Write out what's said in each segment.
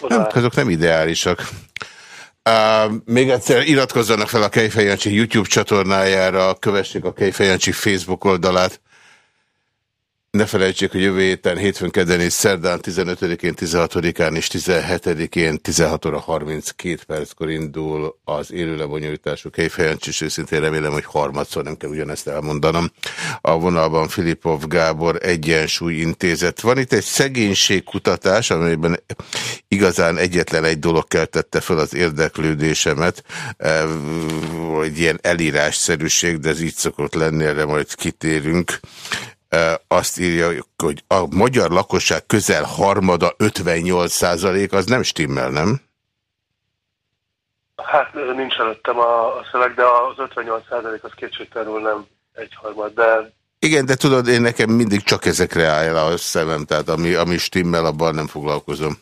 oda... Nem, azok nem ideálisak. Uh, még egyszer iratkozzanak fel a Kejfejancsi YouTube csatornájára, kövessék a Kejfejancsi Facebook oldalát. Ne felejtsék, hogy jövő héten, hétfőn, kedden és szerdán 15-én, 16-án és 17-én 16 óra 32 perckor indul az élő lebonyolítású Kejfejancs, és őszintén remélem, hogy harmadszor nem kell ugyanezt elmondanom. A vonalban Filipov Gábor Egyensúly Intézet. Van itt egy szegénységkutatás, amelyben igazán egyetlen egy dolog keltette fel az érdeklődésemet, egy ilyen elírásszerűség, de ez így szokott lenni, erre majd kitérünk azt írja, hogy a magyar lakosság közel harmada 58 százalék, az nem stimmel, nem? Hát nincs előttem a, a szöveg, de az 58 százalék az kétségtelenül nem egyharmad, de... Igen, de tudod, én nekem mindig csak ezekre áll a szemem, tehát ami, ami stimmel, abban nem foglalkozom.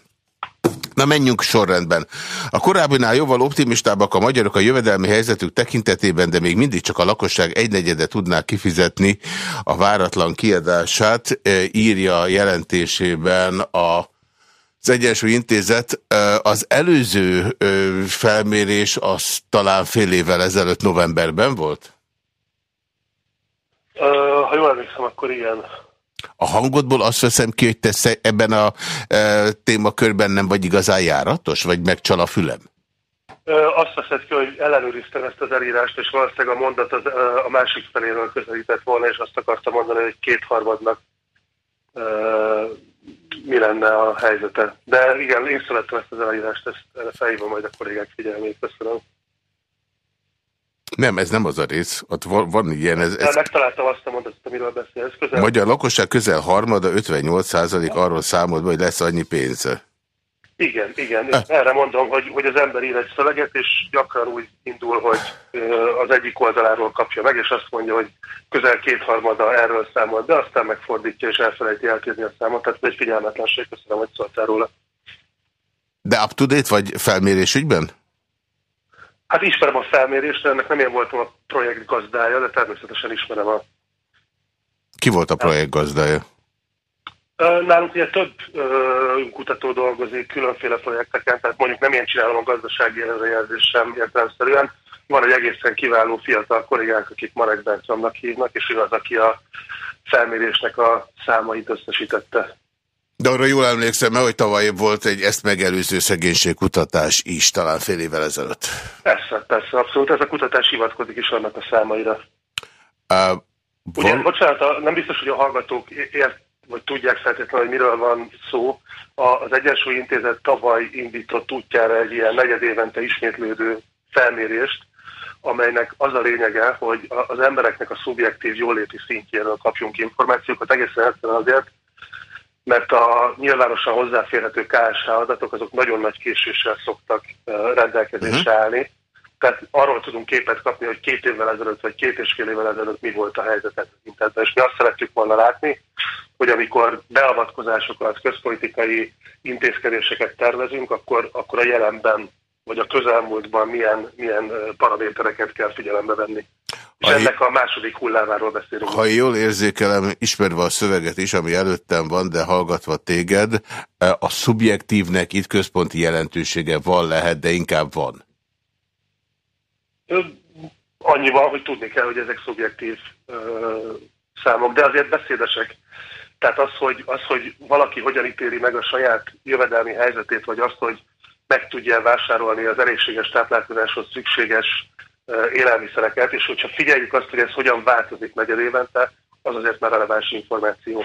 Na menjünk sorrendben. A korábbinál jóval optimistábbak a magyarok a jövedelmi helyzetük tekintetében, de még mindig csak a lakosság egynegyede tudná kifizetni a váratlan kiadását, e, írja jelentésében a az Egyensúly Intézet az előző felmérés az talán fél évvel ezelőtt novemberben volt? Ha jól emlékszem, akkor igen. A hangodból azt veszem ki, hogy te ebben a e, témakörben nem vagy igazán járatos, vagy megcsal a fülem? Azt veszed ki, hogy ellenőriztem ezt az elírást, és valószínűleg a mondat az, a másik feléről közelített volna, és azt akartam mondani, hogy kétharmadnak mi lenne a helyzete. De igen, én szerettem ezt az elírást, ezt felhívom majd a kollégák figyelmét. Köszönöm. Nem, ez nem az a rész. Ott van, van ilyen... Ez, ez... Megtaláltam azt a mondatot, amiről beszélsz. Közel... Magyar lakosság közel harmada, 58 százalék arról számolt hogy lesz annyi pénze. Igen, igen. Eh. Erre mondom, hogy, hogy az ember ír egy szöveget, és gyakran úgy indul, hogy az egyik oldaláról kapja meg, és azt mondja, hogy közel kétharmada erről számolt, de aztán megfordítja, és elfelejti elkérni a számot. Tehát egy figyelmetlenség, köszönöm, hogy szóltál róla. De up-to-date vagy felmérés ügyben? Hát ismerem a felmérést, ennek nem én voltam a projekt gazdája, de természetesen ismerem a... Ki volt a projekt gazdája? Nálunk ugye több kutató dolgozik különféle projekteken, tehát mondjuk nem én csinálom a gazdasági előrejelzést sem értelemszerűen. Van egy egészen kiváló fiatal kollégánk, akit Marek Bertramnak hívnak, és ő az, aki a felmérésnek a számait összesítette. De arra jól emlékszem, hogy tavaly volt egy ezt megelőző szegénységkutatás is, talán fél évvel ezelőtt. Persze, persze, abszolút. Ez a kutatás hivatkozik is annak a számaira. Uh, Ugye, van... bocsánat, nem biztos, hogy a hallgatók ért, vagy tudják feltétlenül, hogy miről van szó. Az Egyensúly Intézet tavaly indított útjára egy ilyen negyed évente ismétlődő felmérést, amelynek az a lényege, hogy az embereknek a szubjektív jóléti szintjéről kapjunk információkat, egészen egyszerűen azért, mert a nyilvánosan hozzáférhető KSH adatok azok nagyon nagy késéssel szoktak rendelkezésre uh-huh. állni. Tehát arról tudunk képet kapni, hogy két évvel ezelőtt, vagy két és fél évvel ezelőtt mi volt a helyzet tekintetben. És mi azt szeretjük volna látni, hogy amikor beavatkozásokat, közpolitikai intézkedéseket tervezünk, akkor, akkor a jelenben vagy a közelmúltban milyen, milyen paramétereket kell figyelembe venni. És ha ennek a második hullámáról beszélünk. Ha jól érzékelem, ismerve a szöveget is, ami előttem van, de hallgatva téged, a szubjektívnek itt központi jelentősége van lehet, de inkább van. Annyival, hogy tudni kell, hogy ezek szubjektív ö, számok, de azért beszédesek. Tehát az hogy, az, hogy valaki hogyan ítéli meg a saját jövedelmi helyzetét, vagy azt, hogy meg tudja vásárolni az elégséges táplálkozáshoz szükséges élelmiszereket, és hogyha figyeljük azt, hogy ez hogyan változik negyed évente, az azért már releváns információ.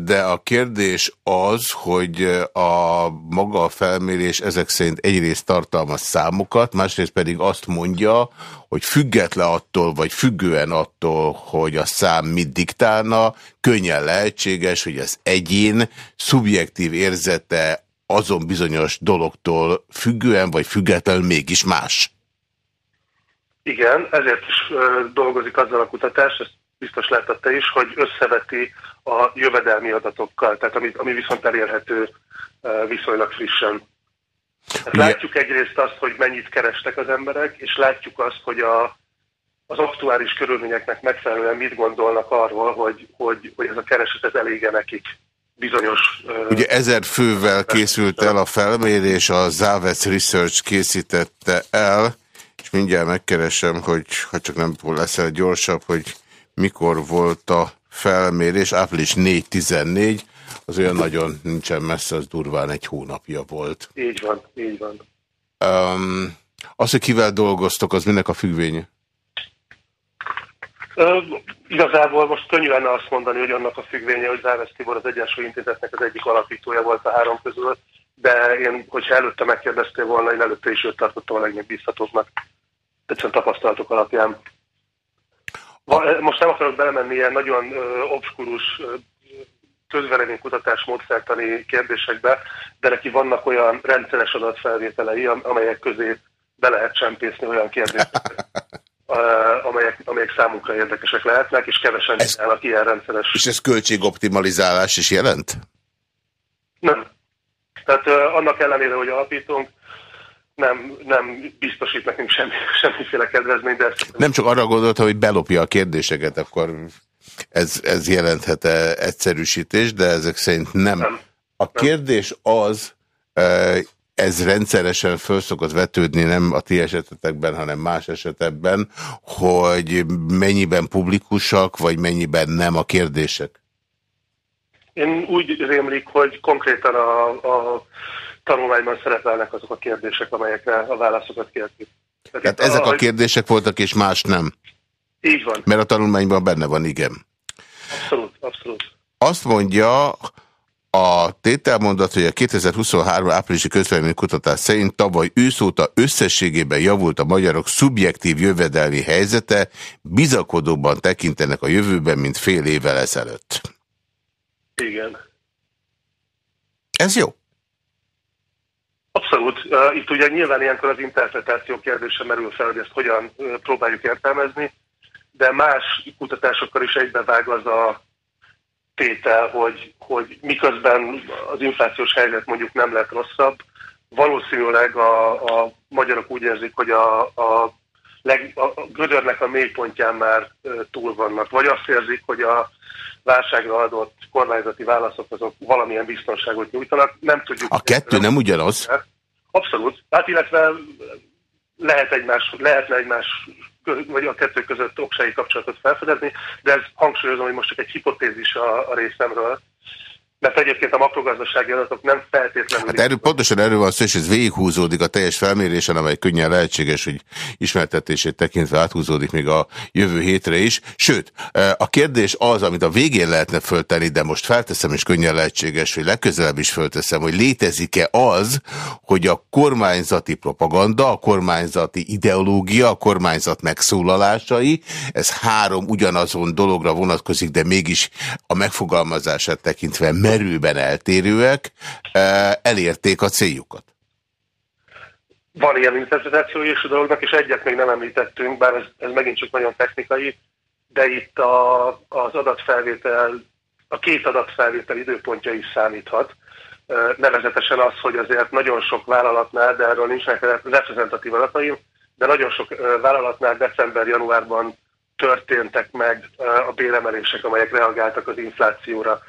De a kérdés az, hogy a maga a felmérés ezek szerint egyrészt tartalmaz számokat, másrészt pedig azt mondja, hogy független attól, vagy függően attól, hogy a szám mit diktálna, könnyen lehetséges, hogy az egyén szubjektív érzete azon bizonyos dologtól függően vagy függetlenül mégis más. Igen, ezért is dolgozik azzal a kutatás, ezt biztos látta is, hogy összeveti a jövedelmi adatokkal, tehát ami, ami viszont elérhető viszonylag frissen. Hát látjuk egyrészt azt, hogy mennyit kerestek az emberek, és látjuk azt, hogy a, az aktuális körülményeknek megfelelően mit gondolnak arról, hogy, hogy, hogy ez a kereset ez elége nekik. Bizonyos... Ugye ezer fővel készült el a felmérés, a Zavets Research készítette el, és mindjárt megkeresem, hogy ha csak nem leszel gyorsabb, hogy mikor volt a felmérés, április 4-14, az olyan nagyon nincsen messze, az durván egy hónapja volt. Így van, így van. Um, az, hogy kivel dolgoztok, az minek a függvénye? Uh, igazából most könnyű lenne azt mondani, hogy annak a függvénye, hogy Záves Tibor az Egyensúly Intézetnek az egyik alapítója volt a három közül, de én, hogyha előtte megkérdeztél volna, én előtte is őt tartottam a legmegbízhatóbbnak. Egyszerűen tapasztalatok alapján. Most nem akarok belemenni ilyen nagyon uh, obskurus uh, kutatás módszertani kérdésekbe, de neki vannak olyan rendszeres adatfelvételei, amelyek közé be lehet csempészni olyan kérdéseket, amelyek, amelyek számunkra érdekesek lehetnek, és kevesen ez, csinálnak ilyen rendszeres. És ez költségoptimalizálás is jelent? Nem. Tehát uh, annak ellenére, hogy alapítunk, nem, nem biztosít nekünk semmi, semmiféle kedvezményt. De Nem csak arra gondolta, hogy belopja a kérdéseket, akkor ez, ez jelenthet -e egyszerűsítés, de ezek szerint nem. nem. A kérdés az, ez rendszeresen föl szokott vetődni, nem a ti esetetekben, hanem más esetekben, hogy mennyiben publikusak, vagy mennyiben nem a kérdések? Én úgy rémlik, hogy konkrétan a, a tanulmányban szerepelnek azok a kérdések, amelyekre a válaszokat kértük. Tehát, ezek a, a kérdések voltak, és más nem? Így van. Mert a tanulmányban benne van, igen. Abszolút, abszolút. Azt mondja, a tételmondat, hogy a 2023 áprilisi kutatás szerint tavaly őszóta összességében javult a magyarok szubjektív jövedelmi helyzete, bizakodóban tekintenek a jövőben, mint fél évvel ezelőtt. Igen. Ez jó. Abszolút. Itt ugye nyilván ilyenkor az interpretáció kérdése merül fel, hogy ezt hogyan próbáljuk értelmezni, de más kutatásokkal is egybevág az a tétel, hogy, hogy miközben az inflációs helyzet mondjuk nem lett rosszabb, valószínűleg a, a magyarok úgy érzik, hogy a, a, leg, a gödörnek a mélypontján már túl vannak, vagy azt érzik, hogy a válságra adott kormányzati válaszok azok valamilyen biztonságot nyújtanak. Nem tudjuk. A kettő nem ugyanaz? Abszolút. Hát illetve lehet egymás, lehetne egymás vagy a kettő között oksági kapcsolatot felfedezni, de ez hangsúlyozom, hogy most csak egy hipotézis a, a részemről, mert egyébként a makrogazdasági adatok nem feltétlenül... Hát erről, pontosan erről van szó, és ez végighúzódik a teljes felmérésen, amely könnyen lehetséges, hogy ismertetését tekintve áthúzódik még a jövő hétre is. Sőt, e, a kérdés az, amit a végén lehetne föltenni, de most felteszem, és könnyen lehetséges, hogy legközelebb is fölteszem, hogy létezik-e az, hogy a kormányzati propaganda, a kormányzati ideológia, a kormányzat megszólalásai, ez három ugyanazon dologra vonatkozik, de mégis a megfogalmazását tekintve merőben eltérőek, elérték a céljukat. Van ilyen interpretáció is a dolognak, és egyet még nem említettünk, bár ez, ez megint csak nagyon technikai, de itt a, az adatfelvétel, a két adatfelvétel időpontja is számíthat. Nevezetesen az, hogy azért nagyon sok vállalatnál, de erről nincsenek reprezentatív adataim, de nagyon sok vállalatnál december-januárban történtek meg a béremelések, amelyek reagáltak az inflációra.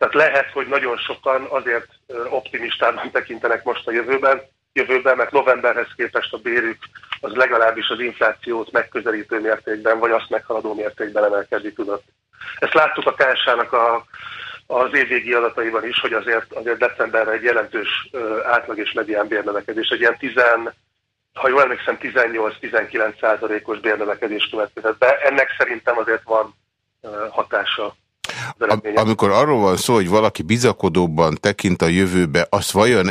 Tehát lehet, hogy nagyon sokan azért optimistában tekintenek most a jövőben, jövőben, mert novemberhez képest a bérük az legalábbis az inflációt megközelítő mértékben, vagy azt meghaladó mértékben emelkedni tudott. Ezt láttuk a KSH-nak a, az évvégi adataiban is, hogy azért, azért decemberre egy jelentős átlag és medián bérnövekedés, egy ilyen 10, ha jól emlékszem, 18-19 százalékos bérnövekedés következett be. Ennek szerintem azért van hatása amikor arról van szó, hogy valaki bizakodóban tekint a jövőbe, azt vajon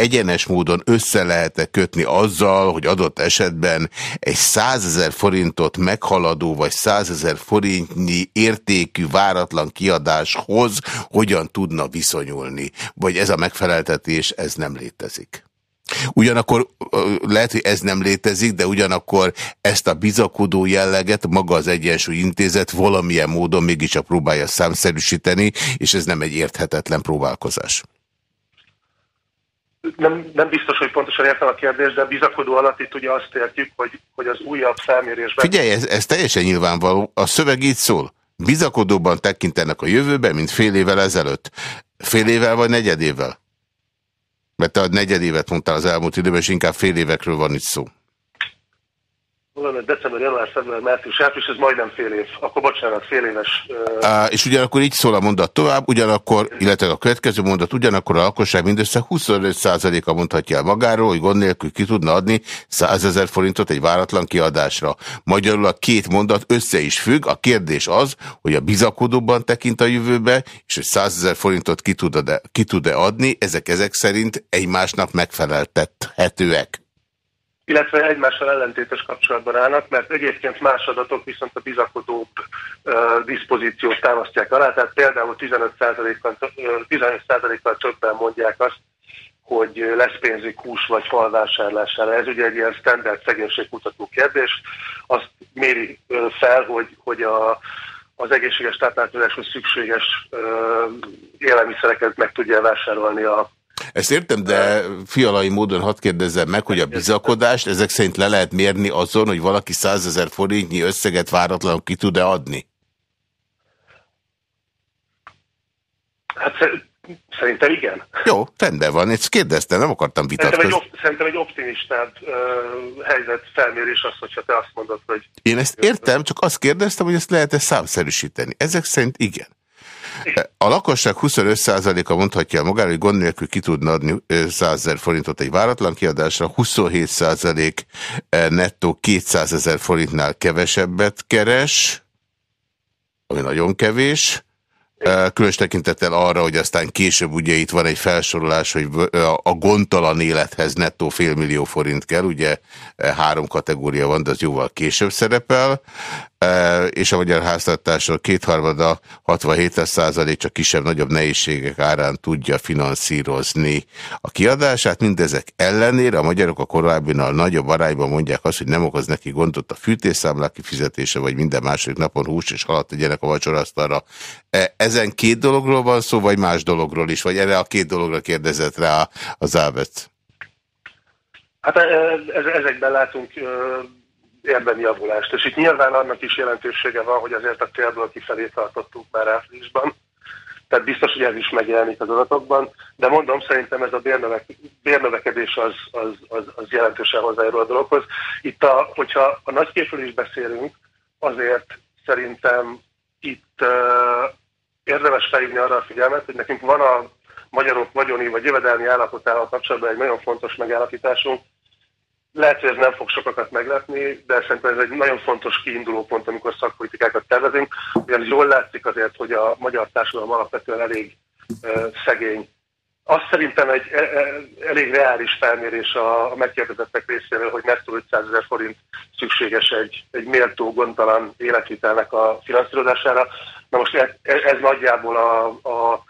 egyenes módon össze lehet-e kötni azzal, hogy adott esetben egy százezer forintot meghaladó, vagy százezer forintnyi értékű váratlan kiadáshoz hogyan tudna viszonyulni? Vagy ez a megfeleltetés, ez nem létezik? Ugyanakkor lehet, hogy ez nem létezik, de ugyanakkor ezt a bizakodó jelleget maga az Egyensúly Intézet valamilyen módon mégiscsak próbálja számszerűsíteni, és ez nem egy érthetetlen próbálkozás. Nem, nem biztos, hogy pontosan értem a kérdést, de bizakodó alatt itt ugye azt értjük, hogy, hogy az újabb felmérésben... Figyelj, ez, ez teljesen nyilvánvaló. A szöveg így szól. Bizakodóban tekintenek a jövőbe, mint fél évvel ezelőtt. Fél évvel vagy negyedével? Mert te a negyedévet mondtál az elmúlt időben, és inkább fél évekről van itt szó valamint december, január, február, március, április, ez majdnem fél év. Akkor bocsánat, fél éves. Uh... És ugyanakkor így szól a mondat tovább, ugyanakkor, illetve a következő mondat, ugyanakkor a lakosság mindössze 25%-a mondhatja el magáról, hogy gond nélkül ki tudna adni 100 ezer forintot egy váratlan kiadásra. Magyarul a két mondat össze is függ, a kérdés az, hogy a bizakodóban tekint a jövőbe, és hogy 100 ezer forintot ki tud-e tud -e adni, ezek ezek szerint egymásnak megfeleltethetőek illetve egymással ellentétes kapcsolatban állnak, mert egyébként más adatok viszont a bizakodóbb uh, diszpozíciót támasztják alá, tehát például 15%-kal 15 többen mondják azt, hogy lesz pénzük hús vagy fal vásárlására. Ez ugye egy ilyen standard szegénységkutató kérdés. Azt méri fel, hogy, hogy a, az egészséges táplálkozáshoz szükséges uh, élelmiszereket meg tudja vásárolni a ezt értem, de fialai módon hadd kérdezzem meg, hogy a bizakodást ezek szerint le lehet mérni azon, hogy valaki százezer forintnyi összeget váratlanul ki tud-e adni? Hát szerintem igen. Jó, rendben van. Ezt kérdeztem, nem akartam vitatkozni. Szerintem egy, szerintem egy optimistább uh, helyzet felmérés az, hogyha te azt mondod, hogy... Én ezt értem, csak azt kérdeztem, hogy ezt lehet-e számszerűsíteni. Ezek szerint igen. A lakosság 25%-a mondhatja magára, hogy gond nélkül ki tudna adni 100 ezer forintot egy váratlan kiadásra, 27% nettó 200 ezer forintnál kevesebbet keres, ami nagyon kevés, Különös tekintettel arra, hogy aztán később ugye itt van egy felsorolás, hogy a gondtalan élethez nettó félmillió forint kell, ugye három kategória van, de az jóval később szerepel és a magyar háztartásról kétharmada 67 százalék csak kisebb-nagyobb nehézségek árán tudja finanszírozni a kiadását. Mindezek ellenére a magyarok a korábbinál nagyobb arányban mondják azt, hogy nem okoz neki gondot a fűtésszámlák kifizetése, vagy minden második napon hús és halat tegyenek a vacsorasztalra. E, ezen két dologról van szó, vagy más dologról is? Vagy erre a két dologra kérdezett rá az Ávet? Hát e, e, ezekben látunk érdemi javulást. És itt nyilván annak is jelentősége van, hogy azért a célból kifelé tartottunk már áprilisban. Tehát biztos, hogy ez is megjelenik az adatokban, de mondom, szerintem ez a bérnövek, bérnövekedés az, az, az, az jelentősen hozzájárul a dologhoz. Itt, a, hogyha a nagyképről is beszélünk, azért szerintem itt uh, érdemes felhívni arra a figyelmet, hogy nekünk van a magyarok vagyoni vagy jövedelmi állapotával kapcsolatban egy nagyon fontos megállapításunk, lehet, hogy ez nem fog sokakat meglepni, de szerintem ez egy nagyon fontos kiinduló pont, amikor szakpolitikákat tervezünk, ugyanis jól látszik azért, hogy a magyar társadalom alapvetően elég uh, szegény. Azt szerintem egy e, e, elég reális felmérés a, megkérdezettek részéről, hogy nettó 500 ezer forint szükséges egy, egy méltó, gondtalan életvitelnek a finanszírozására. Na most ez, ez nagyjából a, a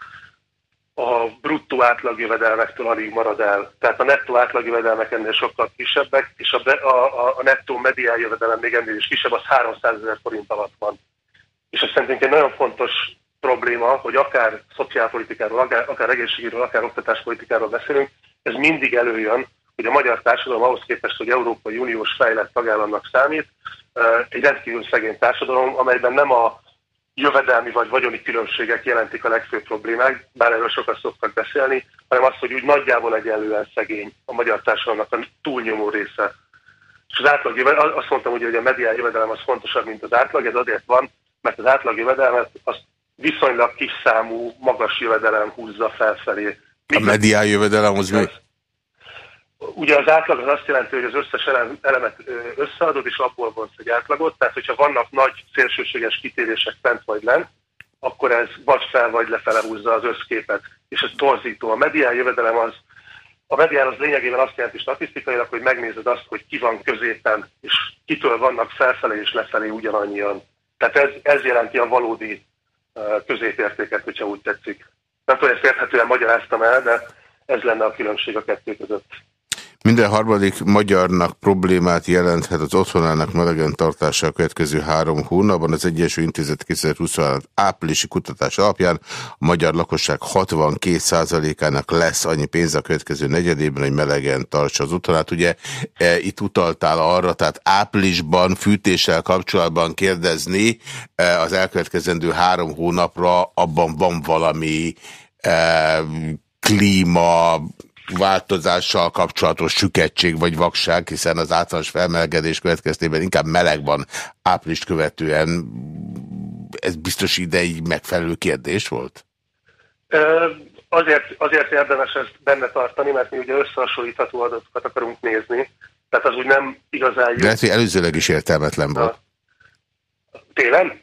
a bruttó átlagjövedelmektől alig marad el. Tehát a nettó átlagjövedelmek ennél sokkal kisebbek, és a, a, a nettó mediál jövedelem még ennél is kisebb, az 300 ezer forint alatt van. És ez szerintünk egy nagyon fontos probléma, hogy akár szociálpolitikáról, akár, akár egészségügyről, akár oktatáspolitikáról beszélünk, ez mindig előjön, hogy a magyar társadalom ahhoz képest, hogy Európai Uniós fejlett tagállamnak számít, egy rendkívül szegény társadalom, amelyben nem a jövedelmi vagy vagyoni különbségek jelentik a legfőbb problémák, bár erről sokat szoktak beszélni, hanem az, hogy úgy nagyjából egyenlően szegény a magyar társadalomnak a túlnyomó része. És az átlag jövedelem, azt mondtam ugye, hogy a mediál jövedelem az fontosabb, mint az átlag, ez azért van, mert az átlag jövedelmet az viszonylag kis számú, magas jövedelem húzza felfelé. A mediál jövedelem az mi? Ugye az átlag az azt jelenti, hogy az összes elemet összeadod, és abból vonsz egy átlagot, tehát hogyha vannak nagy szélsőséges kitérések fent vagy lent, akkor ez vagy fel vagy lefele húzza az összképet, és ez torzító. A medián jövedelem az, a medián az lényegében azt jelenti statisztikailag, hogy megnézed azt, hogy ki van középen, és kitől vannak felfelé és lefelé ugyanannyian. Tehát ez, ez jelenti a valódi középértéket, hogyha úgy tetszik. Nem tudom, ezt érthetően magyaráztam el, de ez lenne a különbség a kettő között. Minden harmadik magyarnak problémát jelenthet az otthonának melegen tartása a következő három hónapban. Az Egyesült Intézet 2026 áprilisi kutatás alapján a magyar lakosság 62%-ának lesz annyi pénz a következő negyedében, hogy melegen tartsa az otthonát. Ugye e, itt utaltál arra, tehát áprilisban fűtéssel kapcsolatban kérdezni e, az elkövetkezendő három hónapra, abban van valami klíma, változással kapcsolatos süketség vagy vakság, hiszen az általános felmelegedés következtében inkább meleg van április követően. Ez biztos ideig megfelelő kérdés volt? Azért, azért érdemes ezt benne tartani, mert mi ugye összehasonlítható adatokat akarunk nézni, tehát az úgy nem igazán. Lehet, hogy előzőleg is értelmetlen volt. Télen?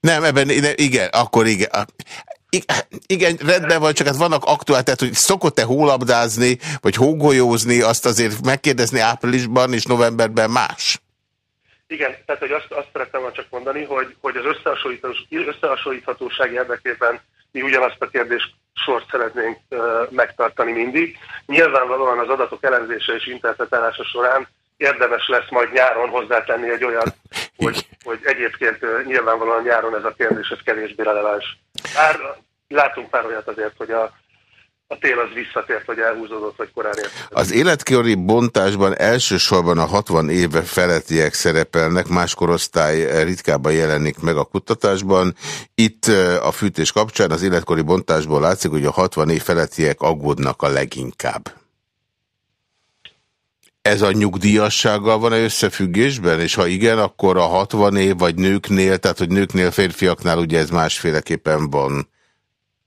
Nem, ebben igen, akkor igen. Igen, rendben van, csak hát vannak aktuál, tehát hogy szokott-e hólabdázni, vagy hógolyózni, azt azért megkérdezni áprilisban és novemberben más? Igen, tehát hogy azt, azt szerettem csak mondani, hogy, hogy az összehasonlíthatóság érdekében mi ugyanazt a kérdést sort szeretnénk uh, megtartani mindig. Nyilvánvalóan az adatok elemzése és interpretálása során érdemes lesz majd nyáron hozzátenni egy olyan, hogy, hogy egyébként nyilvánvalóan nyáron ez a kérdés ez kevésbé releváns. Bár látunk pár olyat azért, hogy a a tél az visszatért, vagy elhúzódott, vagy korán ért. Az életkori bontásban elsősorban a 60 éve felettiek szerepelnek, más korosztály ritkábban jelenik meg a kutatásban. Itt a fűtés kapcsán az életkori bontásból látszik, hogy a 60 év felettiek aggódnak a leginkább. Ez a nyugdíjassággal van-e összefüggésben? És ha igen, akkor a 60 év vagy nőknél, tehát hogy nőknél, férfiaknál ugye ez másféleképpen van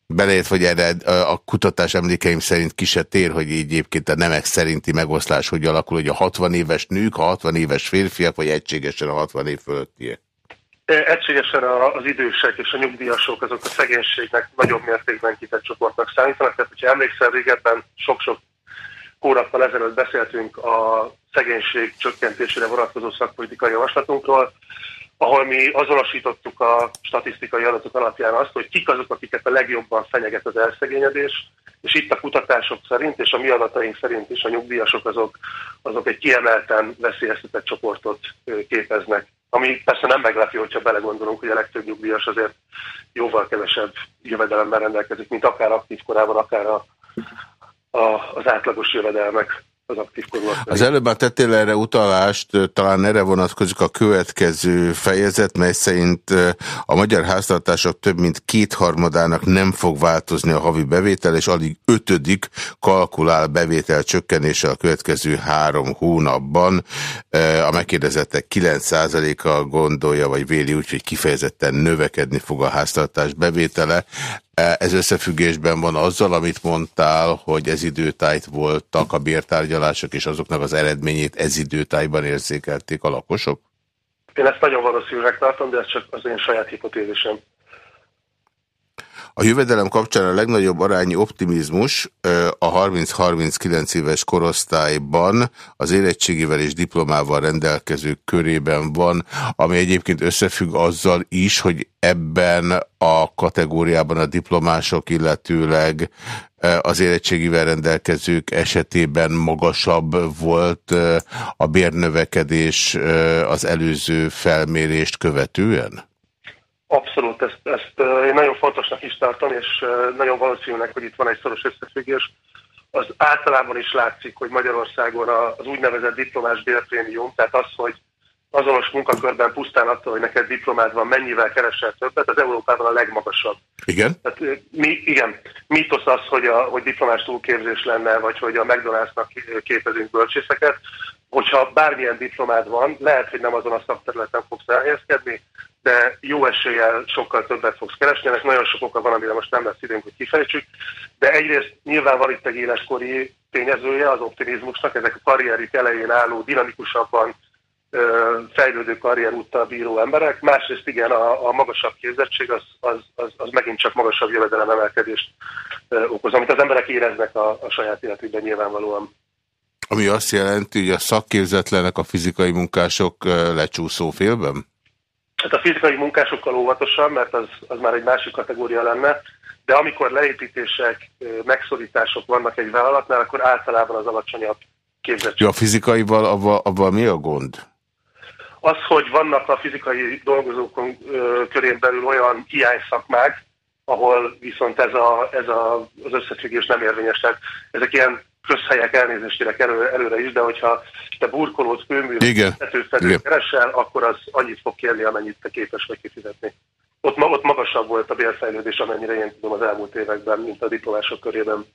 Beleért, hogy erre a kutatás emlékeim szerint ki se tér, hogy egyébként a nemek szerinti megoszlás hogy alakul, hogy a 60 éves nők, a 60 éves férfiak, vagy egységesen a 60 év fölöttiek? Egységesen az idősek és a nyugdíjasok azok a szegénységnek nagyobb mértékben kitett csoportnak számítanak. Tehát, hogyha emlékszel, régebben sok-sok hónappal ezelőtt beszéltünk a szegénység csökkentésére vonatkozó szakpolitikai javaslatunkról, ahol mi azonosítottuk a statisztikai adatok alapján azt, hogy kik azok, akiket a legjobban fenyeget az elszegényedés, és itt a kutatások szerint, és a mi adataink szerint is a nyugdíjasok azok, azok egy kiemelten veszélyeztetett csoportot képeznek. Ami persze nem meglepő, hogyha belegondolunk, hogy a legtöbb nyugdíjas azért jóval kevesebb jövedelemmel rendelkezik, mint akár aktív korában, akár a, a, az átlagos jövedelmek az aktív Az előbb már tettél erre utalást, talán erre vonatkozik a következő fejezet, mely szerint a magyar háztartások több mint kétharmadának nem fog változni a havi bevétel, és alig ötödik kalkulál bevétel csökkenése a következő három hónapban. A megkérdezettek 9%-a gondolja, vagy véli úgy, hogy kifejezetten növekedni fog a háztartás bevétele. Ez összefüggésben van azzal, amit mondtál, hogy ez időtájt voltak a bértárgyalások, és azoknak az eredményét ez időtájban érzékelték a lakosok? Én ezt nagyon valószínűleg tartom, de ez csak az én saját hipotézisem. A jövedelem kapcsán a legnagyobb arányi optimizmus a 30-39 éves korosztályban az érettségével és diplomával rendelkezők körében van, ami egyébként összefügg azzal is, hogy ebben a kategóriában a diplomások, illetőleg az érettségivel rendelkezők esetében magasabb volt a bérnövekedés az előző felmérést követően? Abszolút, ezt, ezt én nagyon fontosnak is tartom, és nagyon valószínűleg, hogy itt van egy szoros összefüggés. Az általában is látszik, hogy Magyarországon az úgynevezett diplomás bérprémium, tehát az, hogy azonos munkakörben pusztán attól, hogy neked diplomád van, mennyivel keresel többet, az Európában a legmagasabb. Igen? Tehát, mi, igen, mítosz az, hogy, a, hogy diplomás túlképzés lenne, vagy hogy a McDonald'snak képezünk bölcsészeket. Hogyha bármilyen diplomád van, lehet, hogy nem azon a szakterületen fogsz elhelyezkedni, de jó eséllyel sokkal többet fogsz keresni. Ennek nagyon sok oka van, amire most nem lesz időnk, hogy kifejtsük. De egyrészt nyilván van itt egy éleskori tényezője az optimizmusnak, ezek a karrierik elején álló, dinamikusabban fejlődő karrierúttal bíró emberek. Másrészt igen, a, a magasabb képzettség az, az, az, az megint csak magasabb jövedelem emelkedést okoz, amit az emberek éreznek a, a saját életükben nyilvánvalóan. Ami azt jelenti, hogy a szakképzetlenek a fizikai munkások lecsúszó félben? Hát a fizikai munkásokkal óvatosan, mert az, az már egy másik kategória lenne, de amikor leépítések, megszorítások vannak egy vállalatnál, akkor általában az alacsonyabb képzettség. Ja, a fizikaival abban abba mi a gond? Az, hogy vannak a fizikai dolgozók körén belül olyan hiányszakmák, ahol viszont ez, a, ez a, az összefüggés nem érvényes. Tehát ezek ilyen közhelyek elnézést előre, előre is, de hogyha te burkolót, kőművet, tetőfedőt keresel, akkor az annyit fog kérni, amennyit te képes vagy kifizetni. Ott, ott magasabb volt a bérfejlődés, amennyire én tudom az elmúlt években, mint a diplomások körében.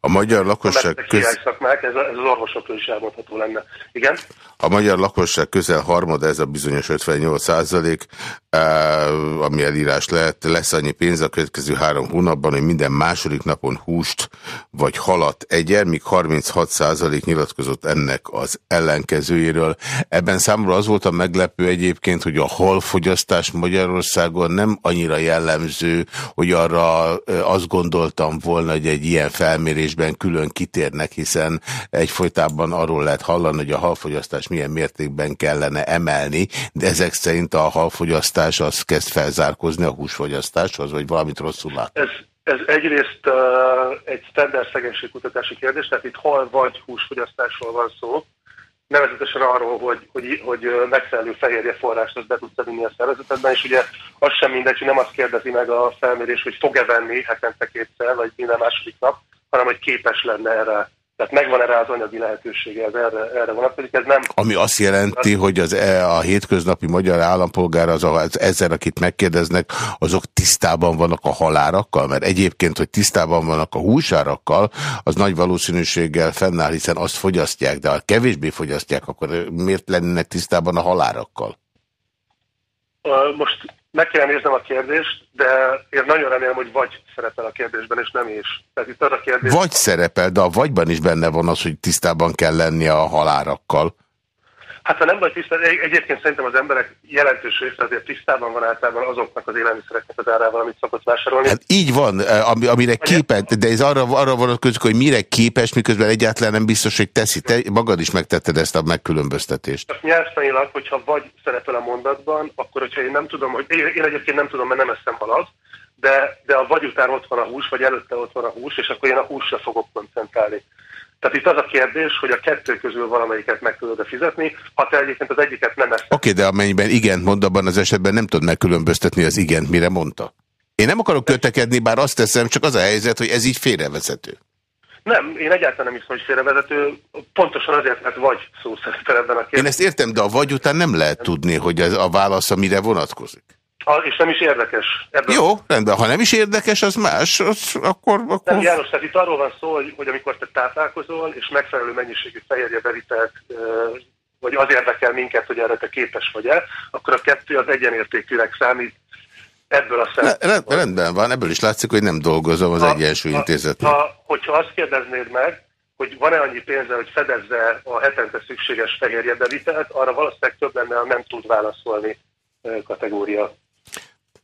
A magyar lakosság... Köz... ez, ez az orvosokról is elmondható lenne. Igen? A magyar lakosság közel harmada, ez a bizonyos 58 százalék, eh, ami elírás lehet, lesz annyi pénz a következő három hónapban, hogy minden második napon húst vagy halat egyen, míg 36 százalék nyilatkozott ennek az ellenkezőjéről. Ebben számomra az volt a meglepő egyébként, hogy a halfogyasztás Magyarországon nem annyira jellemző, hogy arra azt gondoltam volna, hogy egy ilyen felmérésben külön kitérnek, hiszen egyfolytában arról lehet hallani, hogy a halfogyasztás milyen mértékben kellene emelni, de ezek szerint a halfogyasztás az kezd felzárkozni a húsfogyasztáshoz, vagy valamit rosszul lát? Ez, ez egyrészt uh, egy standard szegénységkutatási kérdés, tehát itt hal vagy húsfogyasztásról van szó, nevezetesen arról, hogy, hogy, hogy megfelelő fehérje forrást az be tudsz vinni a szervezetedben, és ugye az sem mindegy, hogy nem azt kérdezi meg a felmérés, hogy fog-e venni hetente kétszer, vagy minden második nap, hanem hogy képes lenne erre. Tehát megvan erre az anyagi lehetősége, ez erre, erre vonatkozik. Ez nem... Ami azt jelenti, hogy az, e, a hétköznapi magyar állampolgár, az, az ezer, akit megkérdeznek, azok tisztában vannak a halárakkal? Mert egyébként, hogy tisztában vannak a húsárakkal, az nagy valószínűséggel fennáll, hiszen azt fogyasztják, de ha kevésbé fogyasztják, akkor miért lennének tisztában a halárakkal? Most meg kell néznem a kérdést, de én nagyon remélem, hogy vagy szerepel a kérdésben, és nem is. Tehát itt az a kérdés... Vagy szerepel, de a vagyban is benne van az, hogy tisztában kell lennie a halárakkal. Hát ha nem vagy tisztában, egyébként szerintem az emberek jelentős része azért tisztában van általában azoknak az élelmiszereknek az árával, amit szokott vásárolni. Hát így van, eh, amire képes, de ez arra, arra vonatkozik, hogy mire képes, miközben egyáltalán nem biztos, hogy teszi. Te magad is megtetted ezt a megkülönböztetést. Nyelvtanilag, hogyha vagy szerepel a mondatban, akkor hogyha én nem tudom, hogy én, én egyébként nem tudom, mert nem eszem halat, de, de a vagy után ott van a hús, vagy előtte ott van a hús, és akkor én a húsra fogok koncentrálni. Tehát itt az a kérdés, hogy a kettő közül valamelyiket meg tudod-e fizetni, ha te egyébként az egyiket nem ezt. Oké, okay, de amennyiben igen mond, abban az esetben nem tudod megkülönböztetni az igent, mire mondta. Én nem akarok kötekedni, bár azt teszem, csak az a helyzet, hogy ez így félrevezető. Nem, én egyáltalán nem hiszem, hogy félrevezető, pontosan azért, mert vagy szó szerint ebben a kérdésben. Én ezt értem, de a vagy után nem lehet tudni, hogy ez a válasz, amire vonatkozik. És nem is érdekes. Ebből Jó, rendben. Ha nem is érdekes, az más, az akkor... akkor... Nem, János, tehát itt arról van szó, hogy, hogy amikor te táplálkozol, és megfelelő mennyiségű fehérje bevitelt, vagy az érdekel minket, hogy erre te képes vagy-e, akkor a kettő az egyenértékűleg számít, ebből a szempontból. Rendben van, ebből is látszik, hogy nem dolgozom az Egyensúly Intézetben. Ha, hogyha azt kérdeznéd meg, hogy van-e annyi pénze, hogy fedezze a hetente szükséges fehérjebevitelt, arra valószínűleg több lenne, nem tud válaszolni kategória.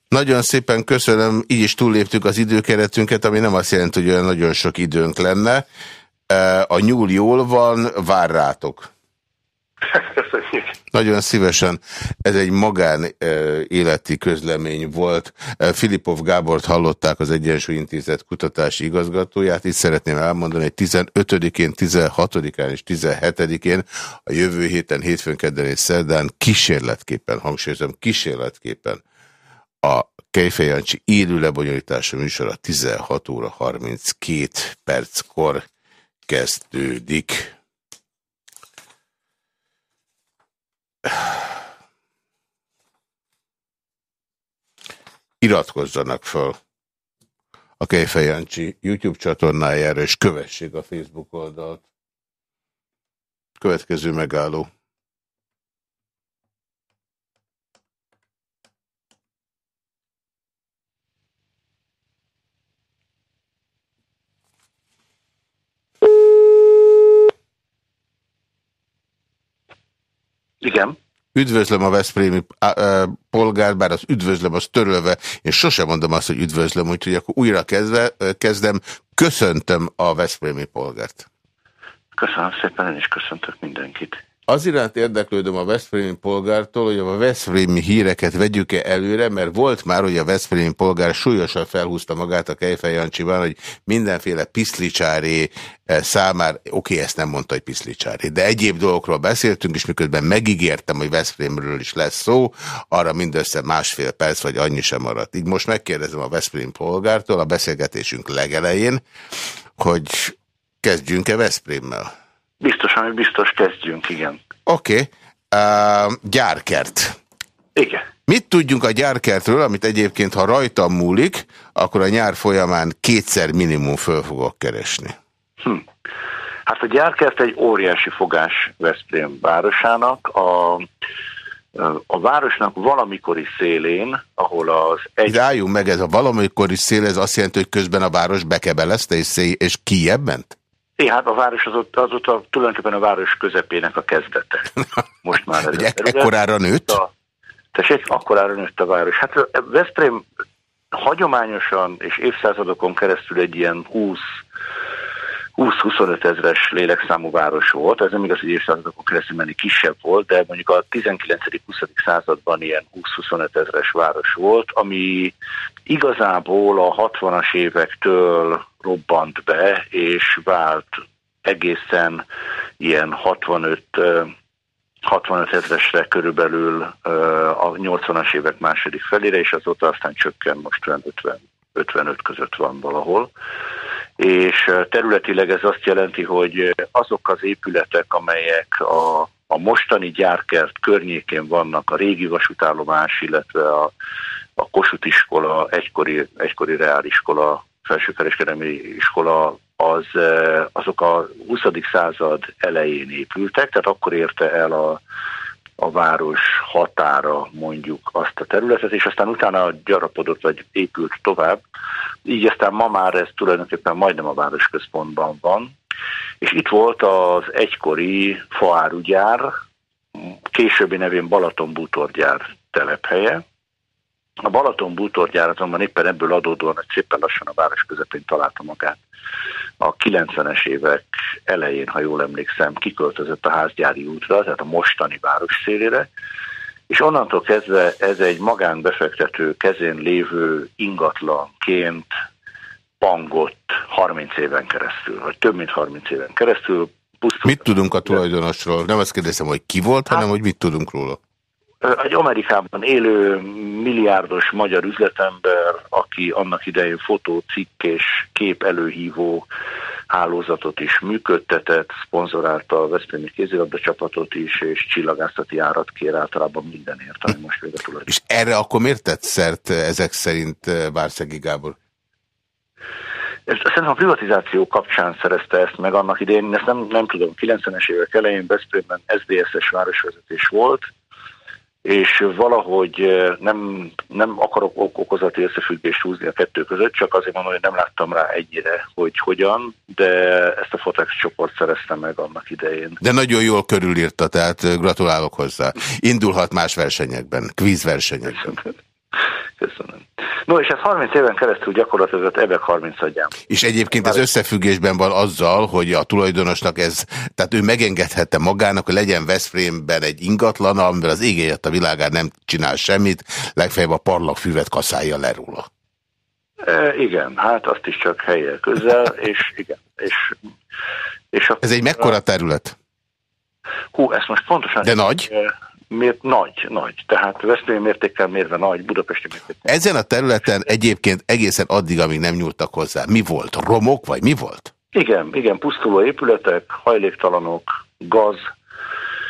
Nagyon szépen köszönöm, így is túlléptük az időkeretünket, ami nem azt jelenti, hogy olyan nagyon sok időnk lenne. A nyúl jól van, vár rátok. Köszönjük. Nagyon szívesen. Ez egy magán életi közlemény volt. Filipov Gábort hallották az Egyensúly Intézet kutatási igazgatóját. Itt szeretném elmondani, hogy 15-én, 16-án és 17-én a jövő héten, hétfőn, kedden és szerdán kísérletképpen, hangsúlyozom, kísérletképpen a Kejfej Jancsi élő lebonyolítása műsora 16 óra 32 perckor kezdődik. Iratkozzanak fel a Kejfej Jancsi YouTube csatornájára, és kövessék a Facebook oldalt. Következő megálló. Igen. Üdvözlöm a Veszprémi polgár, bár az üdvözlöm, az törölve. Én sosem mondom azt, hogy üdvözlöm, úgyhogy akkor újra kezdve, kezdem. Köszöntöm a Veszprémi polgárt. Köszönöm szépen, én is köszöntök mindenkit. Az iránt érdeklődöm a Veszprémi polgártól, hogy a Veszprémi híreket vegyük-e előre, mert volt már, hogy a Veszprémi polgár súlyosan felhúzta magát a Kejfej Jancsiban, hogy mindenféle piszlicsári eh, számára, oké, ezt nem mondta, hogy piszlicsári, de egyéb dolgokról beszéltünk, és miközben megígértem, hogy Veszprémről is lesz szó, arra mindössze másfél perc, vagy annyi sem maradt. Így most megkérdezem a Veszprém polgártól a beszélgetésünk legelején, hogy kezdjünk-e Veszprémmel? Biztosan, hogy biztos kezdjünk, igen. Oké. Okay. Uh, gyárkert. Igen. Mit tudjunk a gyárkertről, amit egyébként, ha rajtam múlik, akkor a nyár folyamán kétszer minimum föl fogok keresni? Hm. Hát a gyárkert egy óriási fogás Veszprém városának. A, a városnak valamikori szélén, ahol az egy... De álljunk meg, ez a valamikori szél, ez azt jelenti, hogy közben a város bekebelezte és, szél, és kijebb ment? É, hát a város az ott, az ott a, tulajdonképpen a város közepének a kezdete. Most már ez. Ek ekkorára nőtt? A, tessék, akkorára nőtt a város. Hát Veszprém hagyományosan és évszázadokon keresztül egy ilyen 20 20-25 ezres lélekszámú város volt, ez nem igaz, hogy évszázadokon keresztül menni kisebb volt, de mondjuk a 19.-20. században ilyen 20-25 ezres város volt, ami igazából a 60-as évektől robbant be, és vált egészen ilyen 65 65 ezresre körülbelül a 80-as évek második felére, és azóta aztán csökken, most 50, 55 között van valahol. És területileg ez azt jelenti, hogy azok az épületek, amelyek a, a mostani gyárkert környékén vannak, a régi vasútállomás, illetve a, a Kossuth iskola, egykori, egykori reáliskola, felsőkereskedelmi iskola, az, azok a 20. század elején épültek, tehát akkor érte el a, a város határa mondjuk azt a területet, és aztán utána gyarapodott vagy épült tovább. Így aztán ma már ez tulajdonképpen majdnem a városközpontban van. És itt volt az egykori faárugyár, későbbi nevén Balaton bútorgyár telephelye. A Balaton bútorgyár azonban éppen ebből adódóan, hogy szépen lassan a város közepén találta magát a 90-es évek elején, ha jól emlékszem, kiköltözött a házgyári útra, tehát a mostani város szélére, és onnantól kezdve ez egy magánbefektető kezén lévő ingatlanként pangott 30 éven keresztül, vagy több mint 30 éven keresztül. Mit tudunk a tulajdonosról? Nem azt kérdezem, hogy ki volt, hát, hanem hogy mit tudunk róla egy Amerikában élő milliárdos magyar üzletember, aki annak idején fotó, cikk és kép előhívó hálózatot is működtetett, szponzorálta a Veszprémi kézilabda csapatot is, és csillagászati árat kér általában mindenért, ami most vége tulajdon. És erre akkor miért tett szert ezek szerint Bárszegi Gábor? Szerintem a privatizáció kapcsán szerezte ezt meg annak idején, ezt nem, nem tudom, 90-es évek elején Veszprémben SZDSZ-es városvezetés volt, és valahogy nem, nem akarok okozati összefüggést húzni a kettő között, csak azért mondom, hogy nem láttam rá egyre, hogy hogyan, de ezt a Fotex csoport szerezte meg annak idején. De nagyon jól körülírta, tehát gratulálok hozzá. Indulhat más versenyekben, kvízversenyekben. Köszönöm. No, és ez 30 éven keresztül gyakorlatilag ebek 30 adján. És egyébként ez összefüggésben van azzal, hogy a tulajdonosnak ez, tehát ő megengedhette magának, hogy legyen Veszprémben egy ingatlan, amivel az égéjött a világán nem csinál semmit, legfeljebb a parlagfüvet kaszálja le róla. E, igen, hát azt is csak helyel közel, és igen. És, és a, ez egy mekkora terület? Hú, ezt most pontosan... De nagy? Miért nagy, nagy. Tehát Veszprém mértékkel mérve nagy, Budapesti mértékkel. Ezen a területen egyébként egészen addig, amíg nem nyúltak hozzá. Mi volt? Romok, vagy mi volt? Igen, igen, pusztuló épületek, hajléktalanok, gaz.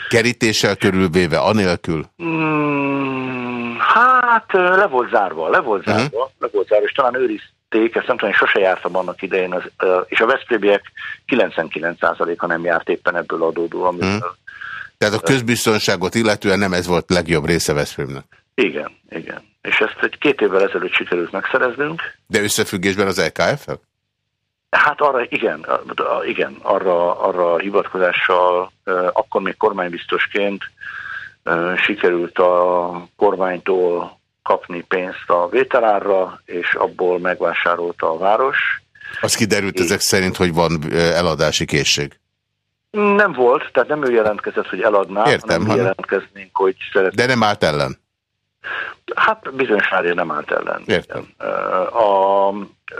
Kerítéssel körülvéve, anélkül? Mm, hát le volt zárva, le volt zárva, uh mhm. -huh. le volt zárva, és talán őrizték, ezt nem tudom, sose jártam annak idején, az, és a Veszprémiek 99%-a nem járt éppen ebből adódó, amiből uh mhm. -huh tehát a közbiztonságot illetően nem ez volt legjobb része Veszprémnek? Igen, igen. És ezt egy két évvel ezelőtt sikerült megszereznünk. De összefüggésben az LKF-el? Hát arra igen, igen arra, arra a hivatkozással, akkor még kormánybiztosként sikerült a kormánytól kapni pénzt a vételárra, és abból megvásárolta a város. Az kiderült ezek szerint, hogy van eladási készség. Nem volt, tehát nem ő jelentkezett, hogy eladná, Értem, hanem mi jelentkeznénk, hogy szeretnénk. De nem állt ellen? Hát bizonyos márért nem állt ellen. Értem. A,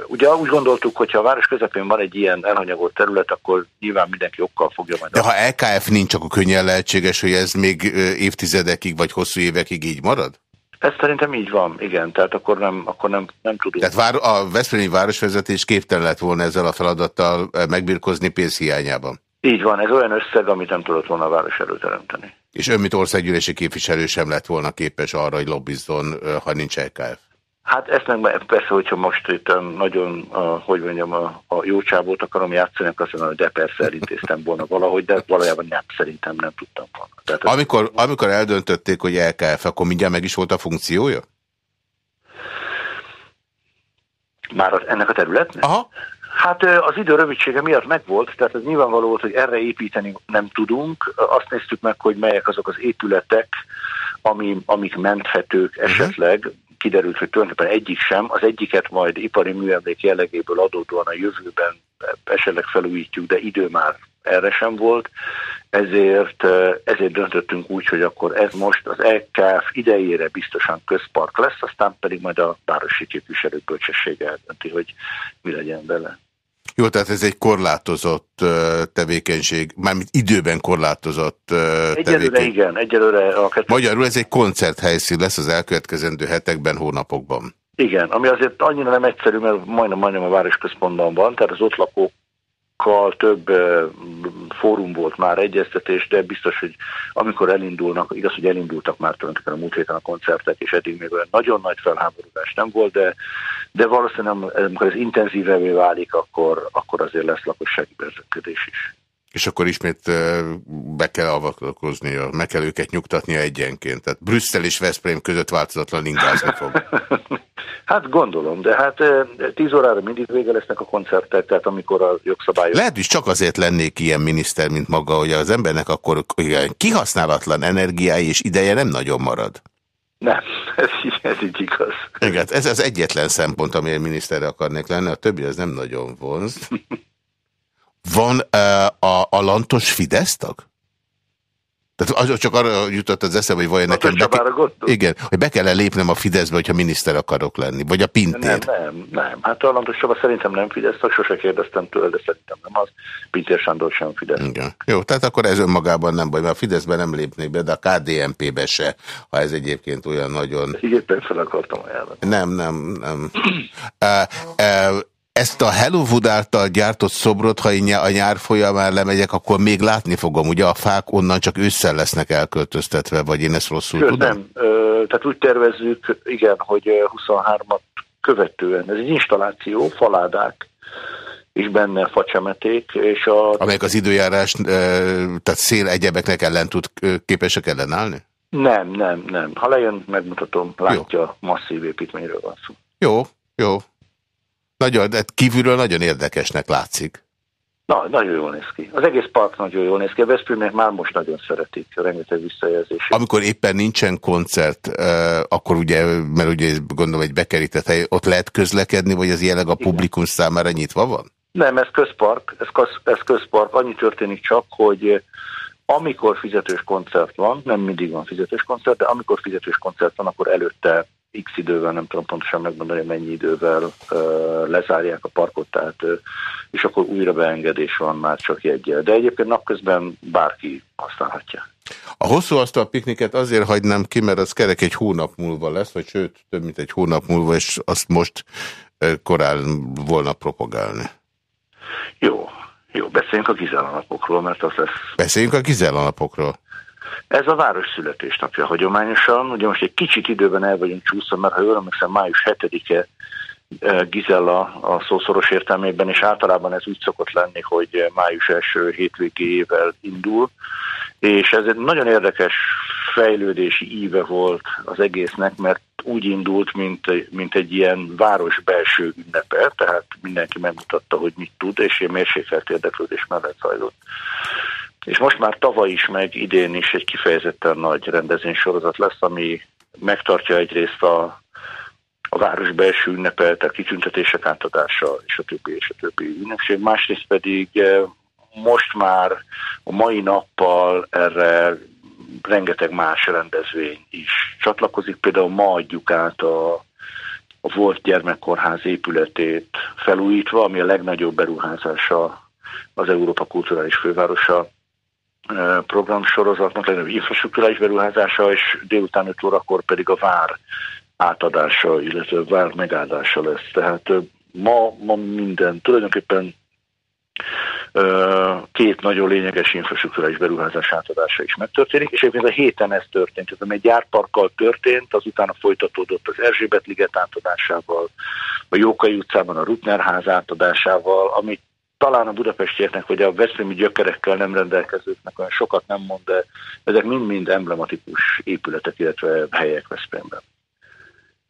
ugye úgy gondoltuk, hogy ha a város közepén van egy ilyen elhanyagolt terület, akkor nyilván mindenki okkal fogja majd. De ha LKF nincs, akkor könnyen lehetséges, hogy ez még évtizedekig vagy hosszú évekig így marad? Ez szerintem így van, igen, tehát akkor nem, akkor nem, nem tudunk. Tehát vár, a Veszprémi városvezetés képtelen lett volna ezzel a feladattal megbirkozni pénzhiányában? Így van, ez olyan összeg, amit nem tudott volna a város előteremteni. És ön, mint országgyűlési képviselő sem lett volna képes arra, hogy lobbizzon, ha nincs LKF? Hát ezt meg persze, hogyha most itt nagyon, a, hogy mondjam, a, a jó csávót akarom játszani, akkor azt mondom, hogy de persze elintéztem volna valahogy, de valójában nem, szerintem nem tudtam volna. Tehát amikor, amikor eldöntötték, hogy LKF, akkor mindjárt meg is volt a funkciója? Már az, ennek a területnek? Aha. Hát az idő rövidsége miatt megvolt, tehát ez nyilvánvaló volt, hogy erre építeni nem tudunk. Azt néztük meg, hogy melyek azok az épületek, ami, amik menthetők mhm. esetleg. Kiderült, hogy tulajdonképpen egyik sem. Az egyiket majd ipari műemlék jellegéből adódóan a jövőben esetleg felújítjuk, de idő már erre sem volt, ezért, ezért döntöttünk úgy, hogy akkor ez most az EKF idejére biztosan közpark lesz, aztán pedig majd a városi képviselők bölcsessége dönti, hogy mi legyen vele. Jó, tehát ez egy korlátozott tevékenység, mármint időben korlátozott tevékenység. Egyelőre igen, egyelőre a. Magyarul ez egy koncerthelyszín lesz az elkövetkezendő hetekben, hónapokban. Igen, ami azért annyira nem egyszerű, mert majdnem, majdnem a városközpontban van, tehát az ott lakók több fórum volt már egyeztetés, de biztos, hogy amikor elindulnak, igaz, hogy elindultak már tulajdonképpen a múlt héten a koncertek, és eddig még olyan nagyon nagy felháborodás nem volt, de, de valószínűleg amikor ez intenzívevé válik, akkor, akkor azért lesz lakossági berzenkedés is. És akkor ismét be kell avatkozni, meg kell őket nyugtatnia egyenként. Tehát Brüsszel és Veszprém között változatlan ingázni fog. Hát gondolom, de hát 10 órára mindig vége lesznek a koncertek, tehát amikor a jogszabályok... Lehet, hogy csak azért lennék ilyen miniszter, mint maga, hogy az embernek akkor igen, kihasználatlan energiái és ideje nem nagyon marad. Nem, ez ez így igaz. Igen, ez az egyetlen szempont, amiért miniszterre akarnék lenni, a többi az nem nagyon vonz. Van uh, a, a Lantos Fidesz tag? Tehát az csak arra jutott az eszem, hogy vajon nekem... Be ke... Igen, hogy be kell -e lépnem a Fideszbe, hogyha miniszter akarok lenni, vagy a Pintér. Nem, nem, nem. Hát a Lantos Csaba szerintem nem Fidesz, sose kérdeztem tőle, de szerintem nem az. Pintér Sándor sem Fidesz. Igen. Jó, tehát akkor ez önmagában nem baj, mert a Fideszben nem lépnék be, de a KDNP-be se, ha ez egyébként olyan nagyon... Igen, fel akartam ajánlani. Nem, nem, nem. uh, uh, ezt a Hello Wood által gyártott szobrot, ha én a nyár folyamán lemegyek, akkor még látni fogom. Ugye a fák onnan csak ősszel lesznek elköltöztetve, vagy én ezt rosszul Sőt, tudom? Nem, Ö, tehát úgy tervezzük, igen, hogy 23-at követően. Ez egy installáció, faládák és benne facsemeték. És a... Amelyek az időjárás, tehát szél egyebeknek ellen tud képesek ellenállni? Nem, nem, nem. Ha lejön, megmutatom, látja, jó. masszív építményről van szó. Jó, jó. Nagyon, de kívülről nagyon érdekesnek látszik. Na, nagyon jól néz ki. Az egész park nagyon jól néz ki. A Veszprémnek már most nagyon szeretik, rengeteg visszajelzés. Amikor éppen nincsen koncert, akkor ugye, mert ugye gondolom egy bekerített hely, ott lehet közlekedni, vagy az jelenleg a publikum Igen. számára nyitva van? Nem, ez közpark, ez, köz, ez közpark. Annyi történik csak, hogy amikor fizetős koncert van, nem mindig van fizetős koncert, de amikor fizetős koncert van, akkor előtte x idővel, nem tudom pontosan megmondani, mennyi idővel lezárják a parkot, tehát, és akkor újra beengedés van már csak jegyel. De egyébként napközben bárki használhatja. A hosszú asztal pikniket azért hagynám ki, mert az kerek egy hónap múlva lesz, vagy sőt, több mint egy hónap múlva, és azt most korán volna propagálni. Jó, jó, beszéljünk a gizelanapokról, mert az lesz... Beszéljünk a gizelanapokról. Ez a város születésnapja hagyományosan. Ugye most egy kicsit időben el vagyunk csúszva, mert ha jól emlékszem, május 7-e e, Gizella a szószoros értelmében, és általában ez úgy szokott lenni, hogy május első hétvégével indul, és ez egy nagyon érdekes fejlődési íve volt az egésznek, mert úgy indult, mint, mint egy ilyen város belső ünnepe, tehát mindenki megmutatta, hogy mit tud, és ilyen mérsékelt érdeklődés mellett zajlott. És most már tavaly is, meg idén is egy kifejezetten nagy rendezvénysorozat lesz, ami megtartja egyrészt a, a város belső ünnepel, tehát kitüntetések átadása, és a többi, és a többi ünnepség. Másrészt pedig eh, most már a mai nappal erre rengeteg más rendezvény is csatlakozik. Például ma adjuk át a, a volt gyermekkorház épületét felújítva, ami a legnagyobb beruházása az Európa Kulturális Fővárosa programsorozatnak legnagyobb infrastruktúrális beruházása, és délután 5 órakor pedig a vár átadása, illetve a vár megáldása lesz. Tehát ma, ma minden, tulajdonképpen két nagyon lényeges infrastruktúrális beruházás átadása is megtörténik, és egyébként a héten ez történt, tehát egy gyárparkkal történt, azután folytatódott az Erzsébet liget átadásával, a Jókai utcában a Rutner ház átadásával, ami talán a budapestieknek, vagy a veszprémi gyökerekkel nem rendelkezőknek olyan sokat nem mond, de ezek mind-mind emblematikus épületek, illetve helyek Veszprémben.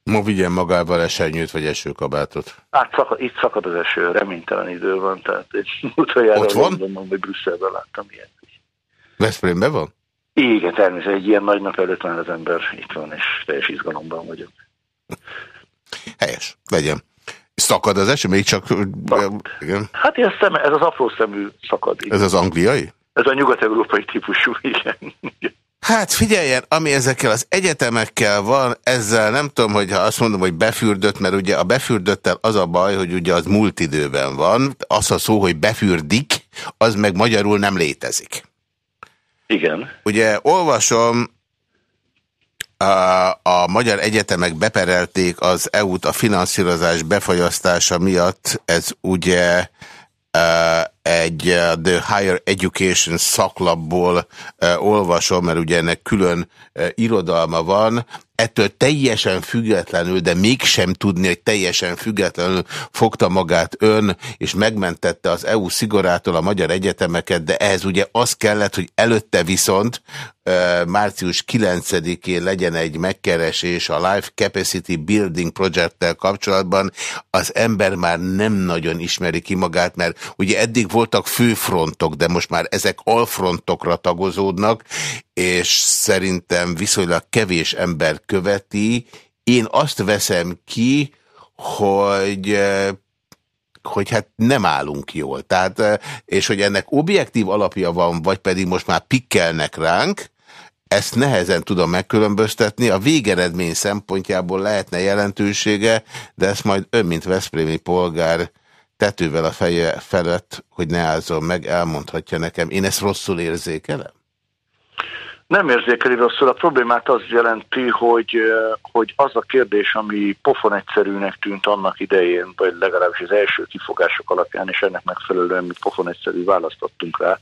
Ma vigyen magával esernyőt vagy esőkabátot? Hát szakad, itt szakad az eső, reménytelen idő van, tehát utoljára Ott van? Mondom, hogy Brüsszelben láttam ilyet. Veszprémben van? Igen, természetesen egy ilyen nagy nap előtt már az ember itt van, és teljes izgalomban vagyok. Helyes, legyen. Szakad az eső? Még csak... Igen. Hát ez, szeme, ez az apró szemű szakad. Igen. Ez az angliai? Ez a nyugat-európai típusú, igen. Hát figyeljen, ami ezekkel az egyetemekkel van, ezzel nem tudom, hogy ha azt mondom, hogy befürdött, mert ugye a befürdöttel az a baj, hogy ugye az múlt időben van, az a szó, hogy befürdik, az meg magyarul nem létezik. Igen. Ugye olvasom, a, magyar egyetemek beperelték az EU-t a finanszírozás befagyasztása miatt, ez ugye egy The Higher Education szaklapból olvasom, mert ugye ennek külön irodalma van, ettől teljesen függetlenül, de mégsem tudni, hogy teljesen függetlenül fogta magát ön, és megmentette az EU szigorától a magyar egyetemeket, de ehhez ugye az kellett, hogy előtte viszont március 9-én legyen egy megkeresés a Life Capacity Building Project-tel kapcsolatban, az ember már nem nagyon ismeri ki magát, mert ugye eddig voltak főfrontok, de most már ezek alfrontokra tagozódnak, és szerintem viszonylag kevés ember követi. Én azt veszem ki, hogy hogy hát nem állunk jól. Tehát, és hogy ennek objektív alapja van, vagy pedig most már pikkelnek ránk, ezt nehezen tudom megkülönböztetni. A végeredmény szempontjából lehetne jelentősége, de ezt majd ön, mint Veszprémi polgár tetővel a feje felett, hogy ne ázzon meg, elmondhatja nekem. Én ezt rosszul érzékelem? Nem érzékeli rosszul. A problémát az jelenti, hogy, hogy az a kérdés, ami pofon egyszerűnek tűnt annak idején, vagy legalábbis az első kifogások alapján, és ennek megfelelően mi pofon egyszerű választottunk rá,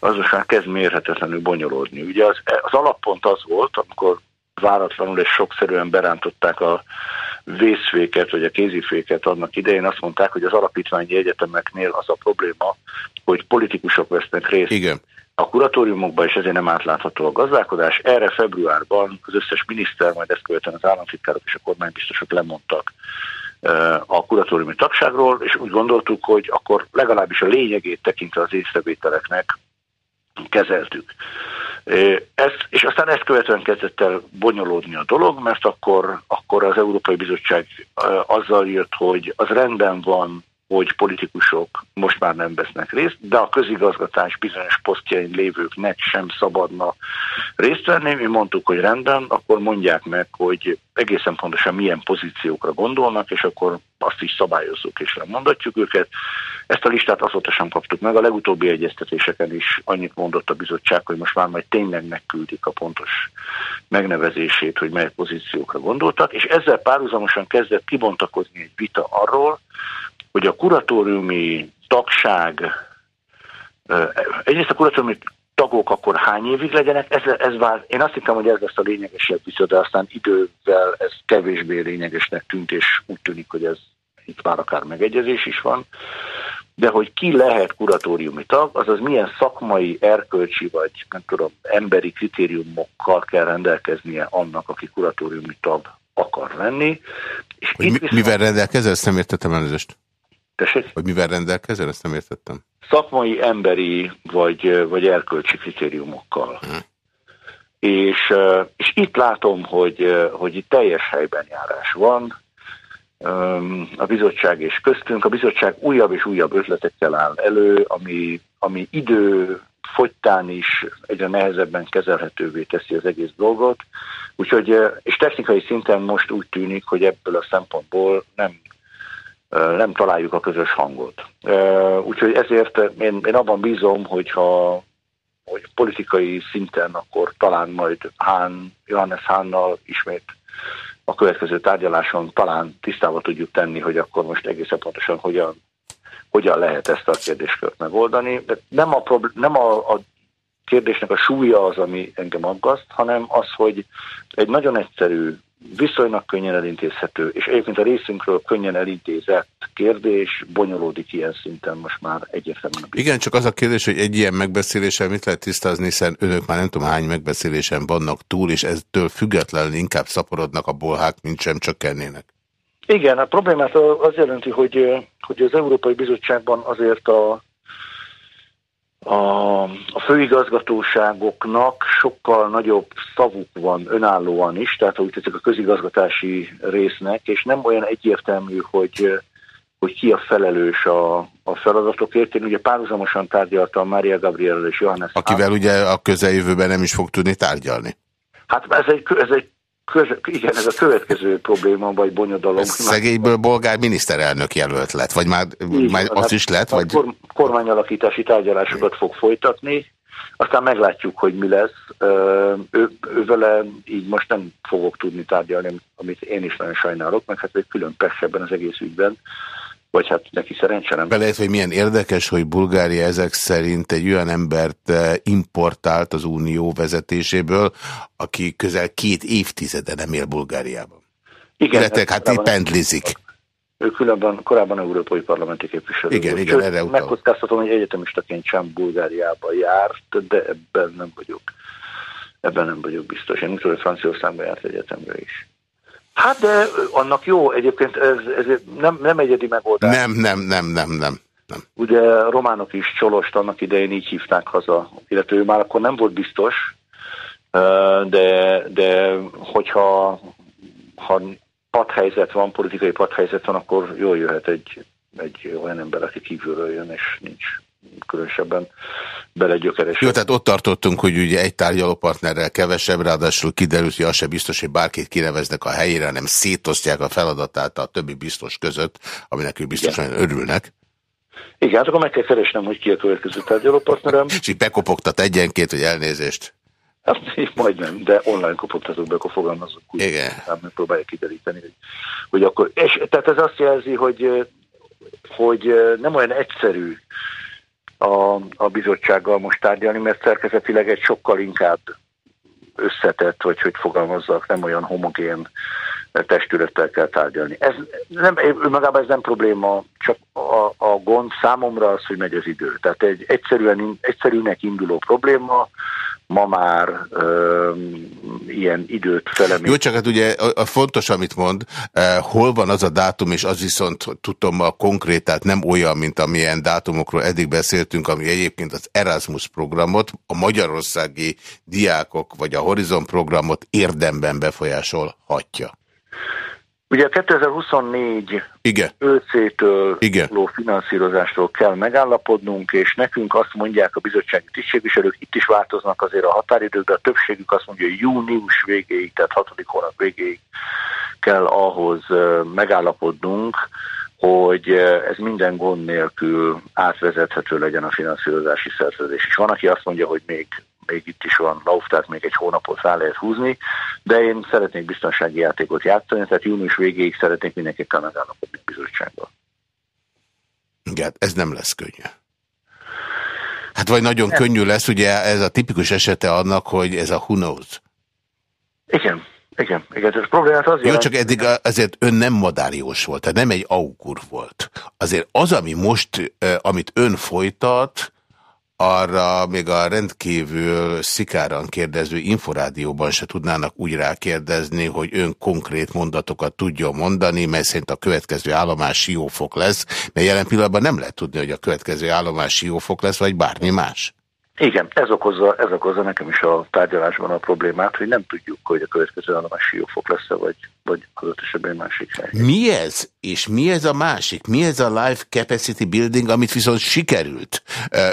az most már kezd mérhetetlenül bonyolódni. Ugye az, az alappont az volt, amikor váratlanul és sokszerűen berántották a vészféket, vagy a kéziféket annak idején, azt mondták, hogy az alapítványi egyetemeknél az a probléma, hogy politikusok vesznek részt Igen a kuratóriumokban, és ezért nem átlátható a gazdálkodás. Erre februárban az összes miniszter, majd ezt követően az államtitkárok és a kormánybiztosok lemondtak a kuratóriumi tagságról, és úgy gondoltuk, hogy akkor legalábbis a lényegét tekintve az észrevételeknek kezeltük. Ez, és aztán ezt követően kezdett el bonyolódni a dolog, mert akkor, akkor az Európai Bizottság azzal jött, hogy az rendben van, hogy politikusok most már nem vesznek részt, de a közigazgatás bizonyos posztjain lévőknek sem szabadna részt venni. Mi mondtuk, hogy rendben, akkor mondják meg, hogy egészen pontosan milyen pozíciókra gondolnak, és akkor azt is szabályozzuk és lemondatjuk őket. Ezt a listát azóta sem kaptuk meg. A legutóbbi egyeztetéseken is annyit mondott a bizottság, hogy most már majd tényleg megküldik a pontos megnevezését, hogy mely pozíciókra gondoltak, és ezzel párhuzamosan kezdett kibontakozni egy vita arról, hogy a kuratóriumi tagság, egyrészt a kuratóriumi tagok akkor hány évig legyenek, ez, ez vár, én azt hittem, hogy ez lesz a lényegesebb vissza, de aztán idővel ez kevésbé lényegesnek tűnt, és úgy tűnik, hogy ez itt már akár megegyezés is van. De hogy ki lehet kuratóriumi tag, azaz milyen szakmai, erkölcsi vagy nem tudom, emberi kritériumokkal kell rendelkeznie annak, aki kuratóriumi tag akar lenni. És mi, viszont... Mivel rendelkezel, ezt nem értettem elnézést. Tessék? Hogy mivel rendelkezel, ezt nem értettem. Szakmai, emberi vagy, vagy erkölcsi kritériumokkal. Hmm. És, és itt látom, hogy, hogy itt teljes helyben járás van. A bizottság és köztünk. A bizottság újabb és újabb ötletekkel áll elő, ami, ami idő fogytán is egyre nehezebben kezelhetővé teszi az egész dolgot. Úgyhogy, és technikai szinten most úgy tűnik, hogy ebből a szempontból nem nem találjuk a közös hangot. Úgyhogy ezért én, én abban bízom, hogyha hogy politikai szinten akkor talán majd Hán, Johannes Hánnal ismét a következő tárgyaláson talán tisztába tudjuk tenni, hogy akkor most egészen pontosan hogyan hogyan lehet ezt a kérdéskört megoldani. De nem a, nem a, a kérdésnek a súlya az, ami engem aggaszt, hanem az, hogy egy nagyon egyszerű, viszonylag könnyen elintézhető, és egyébként a részünkről könnyen elintézett kérdés bonyolódik ilyen szinten most már egyértelműen. Igen, csak az a kérdés, hogy egy ilyen megbeszélésen mit lehet tisztázni, hiszen önök már nem tudom hány megbeszélésen vannak túl, és ettől függetlenül inkább szaporodnak a bolhák, mint sem csökkennének. Igen, a problémát az jelenti, hogy, hogy az Európai Bizottságban azért a a, a főigazgatóságoknak sokkal nagyobb szavuk van önállóan is, tehát úgy tetszik a közigazgatási résznek, és nem olyan egyértelmű, hogy, hogy ki a felelős a, a feladatokért. Én ugye párhuzamosan tárgyaltam Mária Gabriel és Johannes. Akivel Hán. ugye a közeljövőben nem is fog tudni tárgyalni. Hát ez egy, ez egy köz, igen, ez a következő probléma, vagy bonyodalom. Szegényből bolgár miniszterelnök jelölt lett, vagy már, már az hát is lett? Vagy... kormányalakítási tárgyalásokat fog folytatni, aztán meglátjuk, hogy mi lesz. Ő, ő vele így most nem fogok tudni tárgyalni, amit én is nagyon sajnálok, meg hát egy külön persze ebben az egész ügyben vagy hát neki szerencse. Belejött, hogy milyen érdekes, hogy Bulgária ezek szerint egy olyan embert eh, importált az unió vezetéséből, aki közel két évtizede nem él Bulgáriában. Igen. Illetve hát itt pendlizik. Ő különben korábban európai parlamenti képviselő. Igen, volt. igen, Sőt, erre utal. Megkockáztatom, hogy egyetemistaként sem Bulgáriába járt, de ebben nem vagyok. Ebben nem vagyok biztos. Én úgy tudom, hogy Franciaországban járt egyetemre is. Hát de annak jó, egyébként ez, ez nem, nem egyedi megoldás. Nem, nem, nem, nem, nem. nem. Ugye a románok is Csolost annak idején így hívták haza, illetve ő már akkor nem volt biztos, de, de hogyha ha padhelyzet van, politikai padhelyzet van, akkor jól jöhet egy, egy olyan ember, aki kívülről jön, és nincs különösebben belegyökeres. Jó, tehát ott tartottunk, hogy ugye egy tárgyalópartnerrel kevesebb, ráadásul kiderült, hogy az se biztos, hogy bárkit kineveznek a helyére, hanem szétosztják a feladatát a többi biztos között, aminek ő biztosan Igen. örülnek. Igen, hát akkor meg kell keresnem, hogy ki a következő tárgyalópartnerem. És így bekopogtat egyenként, hogy elnézést. Hát majdnem, de online kopogtatok be, akkor fogalmazok úgy. Igen. Hát megpróbálja kideríteni, hogy, hogy akkor... És tehát ez azt jelzi, hogy, hogy nem olyan egyszerű a, a bizottsággal most tárgyalni, mert szerkezetileg egy sokkal inkább összetett, vagy hogy fogalmazzak, nem olyan homogén testülettel kell tárgyalni. Ez nem, önmagában ez nem probléma, csak a, a gond számomra az, hogy megy az idő. Tehát egy egyszerűen, egyszerűnek induló probléma, ma már ö, ilyen időt felemít. Jó, csak hát ugye a, a fontos, amit mond, eh, hol van az a dátum, és az viszont tudom a konkrétát nem olyan, mint amilyen dátumokról eddig beszéltünk, ami egyébként az Erasmus programot, a magyarországi diákok vagy a Horizon programot érdemben befolyásolhatja. Ugye a 2024 Igen. őszétől való finanszírozásról kell megállapodnunk, és nekünk azt mondják a bizottsági tisztségviselők, itt is változnak azért a határidők, de a többségük azt mondja, hogy június végéig, tehát hatodik hónap végéig kell ahhoz megállapodnunk, hogy ez minden gond nélkül átvezethető legyen a finanszírozási szerződés. És van, aki azt mondja, hogy még még itt is van lauf, tehát még egy hónapot rá lehet húzni, de én szeretnék biztonsági játékot játszani, tehát június végéig szeretnék mindenképpen megállapodni bizottsággal. Igen, ez nem lesz könnyű. Hát vagy nagyon nem. könnyű lesz, ugye ez a tipikus esete annak, hogy ez a who knows. Igen, igen, igen, ez problémát az Jó, csak eddig azért ön nem madáriós volt, tehát nem egy augur volt. Azért az, ami most, amit ön folytat, arra még a rendkívül szikáran kérdező inforádióban se tudnának úgy rákérdezni, hogy ön konkrét mondatokat tudjon mondani, mert szerint a következő állomás siófok lesz, mert jelen pillanatban nem lehet tudni, hogy a következő állomás siófok lesz, vagy bármi más. Igen, ez okozza, ez okozza nekem is a tárgyalásban a problémát, hogy nem tudjuk, hogy a következő állomás siófok lesz-e, vagy, vagy adott esetben másik hely. Mi ez? És mi ez a másik? Mi ez a life capacity building, amit viszont sikerült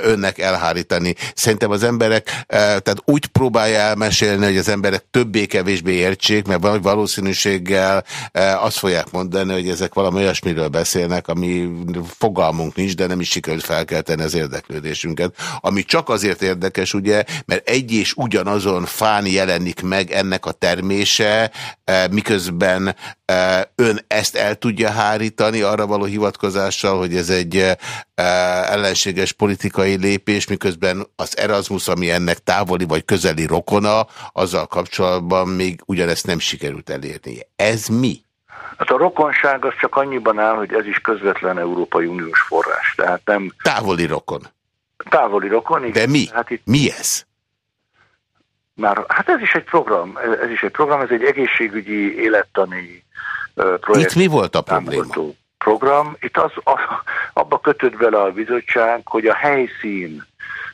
önnek elhárítani? Szerintem az emberek, tehát úgy próbálja elmesélni, hogy az emberek többé-kevésbé értsék, mert valószínűséggel azt fogják mondani, hogy ezek valami olyasmiről beszélnek, ami fogalmunk nincs, de nem is sikerült felkelteni az érdeklődésünket. Ami csak azért érdekes, ugye, mert egy és ugyanazon fán jelenik meg ennek a termése, miközben ön ezt el tudja hárítani arra való hivatkozással, hogy ez egy ellenséges politikai lépés, miközben az Erasmus, ami ennek távoli vagy közeli rokona, azzal kapcsolatban még ugyanezt nem sikerült elérni. Ez mi? Hát a rokonság az csak annyiban áll, hogy ez is közvetlen Európai Uniós forrás. Tehát nem... Távoli rokon. Távoli rokon, igen. De mi? Hát itt... Mi ez? Már, hát ez is egy program, ez is egy program, ez egy egészségügyi, élettani projekt. Itt mi volt a probléma? Program. Itt az, az, abba kötött bele a bizottság, hogy a helyszín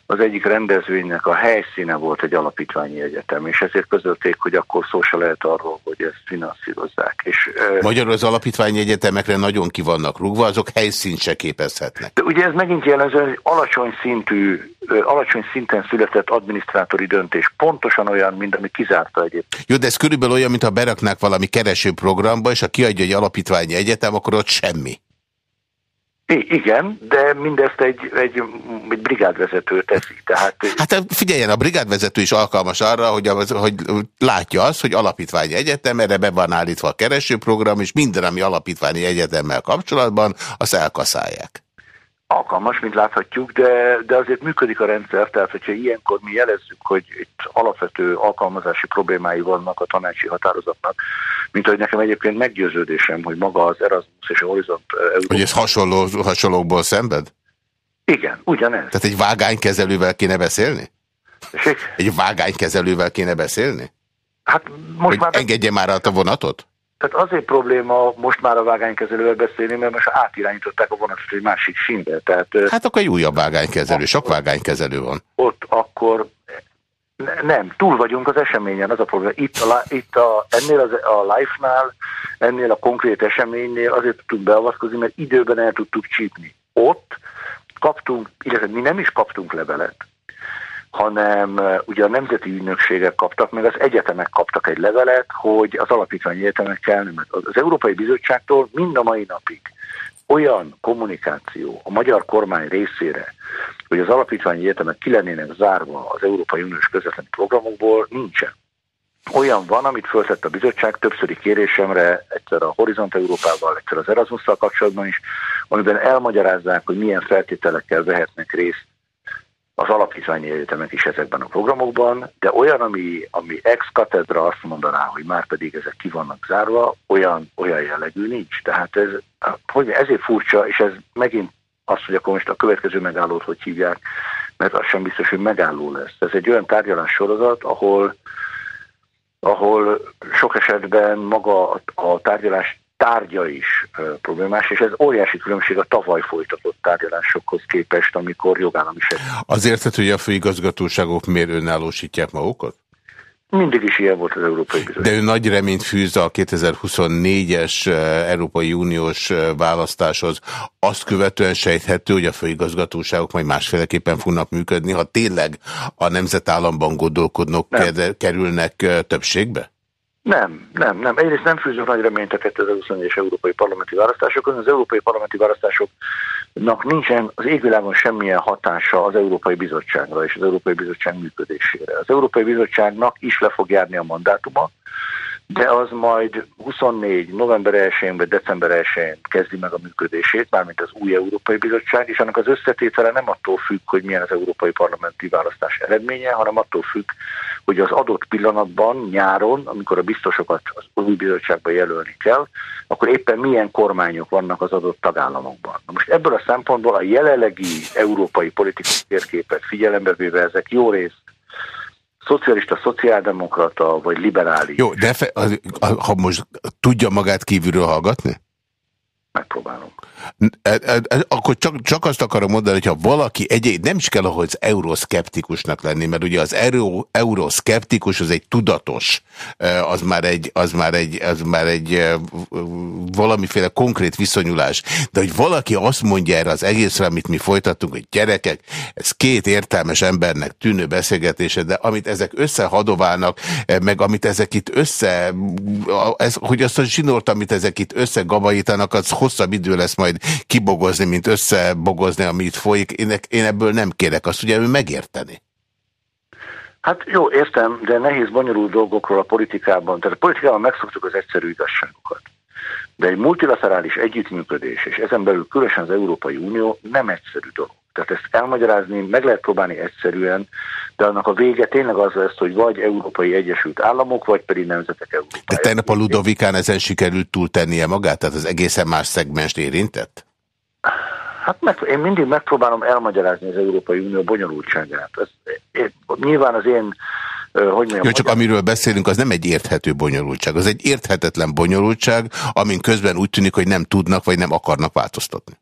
az egyik rendezvénynek a helyszíne volt egy alapítványi egyetem, és ezért közölték, hogy akkor szó se lehet arról, hogy ezt finanszírozzák. És, Magyarul az alapítványi egyetemekre nagyon ki vannak rúgva, azok helyszínt se képezhetnek. De ugye ez megint jelenző, hogy alacsony szintű, alacsony szinten született adminisztrátori döntés, pontosan olyan, mint ami kizárta egyébként. Jó, de ez körülbelül olyan, mintha beraknák valami keresőprogramba, és ha kiadja egy alapítványi egyetem, akkor ott semmi. I igen, de mindezt egy, egy, egy brigádvezető teszi. Tehát... Hát figyeljen, a brigádvezető is alkalmas arra, hogy, az, hogy látja azt, hogy alapítványi egyetem, erre be van állítva a keresőprogram, és minden, ami alapítványi egyetemmel kapcsolatban, azt elkaszálják alkalmas, mint láthatjuk, de, de azért működik a rendszer, tehát hogyha ilyenkor mi jelezzük, hogy itt alapvető alkalmazási problémái vannak a tanácsi határozatnak, mint hogy nekem egyébként meggyőződésem, hogy maga az Erasmus és a Horizont... Európa... Hogy ez hasonló, hasonlókból szenved? Igen, ugyanez. Tehát egy vágánykezelővel kéne beszélni? Ség? Egy vágánykezelővel kéne beszélni? Hát most hogy már... engedje már át a vonatot? Tehát azért probléma most már a vágánykezelővel beszélni, mert most átirányították a vonatot egy másik sínbe. Tehát, hát akkor egy újabb vágánykezelő, sok vágánykezelő van. Ott akkor nem, túl vagyunk az eseményen, az a probléma. Itt a, itt a, ennél az, a life-nál, ennél a konkrét eseménynél azért tudtunk beavatkozni, mert időben el tudtuk csípni. Ott kaptunk, illetve mi nem is kaptunk levelet, hanem ugye a nemzeti ügynökségek kaptak, meg az egyetemek kaptak egy levelet, hogy az alapítványi egyetemekkel, az Európai Bizottságtól mind a mai napig olyan kommunikáció a magyar kormány részére, hogy az alapítványi egyetemek ki lennének zárva az Európai Uniós közvetlen programokból, nincsen. Olyan van, amit föltett a bizottság többszöri kérésemre, egyszer a Horizont Európával, egyszer az erasmus kapcsolatban is, amiben elmagyarázzák, hogy milyen feltételekkel vehetnek részt az alapítványi egyetemek is ezekben a programokban, de olyan, ami, ami ex katedra azt mondaná, hogy már pedig ezek ki vannak zárva, olyan, olyan jellegű nincs. Tehát ez, hogy ezért furcsa, és ez megint az, hogy akkor most a következő megállót hogy hívják, mert az sem biztos, hogy megálló lesz. Ez egy olyan tárgyalás sorozat, ahol, ahol sok esetben maga a tárgyalás tárgya is problémás, és ez óriási különbség a tavaly folytatott tárgyalásokhoz képest, amikor jogállamiság. Azért, hogy a főigazgatóságok miért önállósítják magukat? Mindig is ilyen volt az Európai Bizottság. De ő nagy reményt fűz a 2024-es Európai Uniós választáshoz. Azt követően sejthető, hogy a főigazgatóságok majd másféleképpen fognak működni, ha tényleg a nemzetállamban gondolkodnok kerülnek többségbe? Nem, nem, nem. Egyrészt nem fűzünk nagy reményt a 2024-es európai parlamenti választásokon. Az európai parlamenti választásoknak nincsen az égvilágon semmilyen hatása az Európai Bizottságra és az Európai Bizottság működésére. Az Európai Bizottságnak is le fog járni a mandátuma, de az majd 24. november 1-én vagy december 1-én kezdi meg a működését, mármint az új Európai Bizottság, és annak az összetétele nem attól függ, hogy milyen az európai parlamenti választás eredménye, hanem attól függ, hogy az adott pillanatban, nyáron, amikor a biztosokat az új bizottságba jelölni kell, akkor éppen milyen kormányok vannak az adott tagállamokban. Na most ebből a szempontból a jelenlegi európai politikai térképet figyelembe véve ezek jó részt szocialista, szociáldemokrata vagy liberális. Jó, de fe, ha most tudja magát kívülről hallgatni? Megpróbálom. E, e, e, akkor csak, csak azt akarom mondani, hogy ha valaki egy, nem is kell ahhoz euroszkeptikusnak lenni, mert ugye az euró, euroszkeptikus az egy tudatos, az már egy, az már egy, az már egy valamiféle konkrét viszonyulás. De hogy valaki azt mondja erre az egészre, amit mi folytattunk, hogy gyerekek, ez két értelmes embernek tűnő beszélgetése, de amit ezek összehadoválnak, meg amit ezek itt össze, ez, hogy azt a zsinort, amit ezek itt összegabajítanak, az hosszabb idő lesz majd kibogozni, mint összebogozni, amit folyik. Én, én ebből nem kérek azt, ugye ő megérteni. Hát jó, értem, de nehéz bonyolult dolgokról a politikában. Tehát a politikában megszoktuk az egyszerű igazságokat. De egy multilaterális együttműködés, és ezen belül különösen az Európai Unió nem egyszerű dolog. Tehát ezt elmagyarázni meg lehet próbálni egyszerűen, de annak a vége tényleg az lesz, hogy vagy Európai Egyesült Államok, vagy pedig Nemzetek Európai. De tegnap a Ludovikán ezen sikerült túltennie magát? Tehát az egészen más szegmest érintett? Hát meg, én mindig megpróbálom elmagyarázni az Európai Unió bonyolultságát. Ez, én, nyilván az én hogy mondjam, Jó, csak amiről beszélünk, az nem egy érthető bonyolultság. Az egy érthetetlen bonyolultság, amin közben úgy tűnik, hogy nem tudnak, vagy nem akarnak változtatni.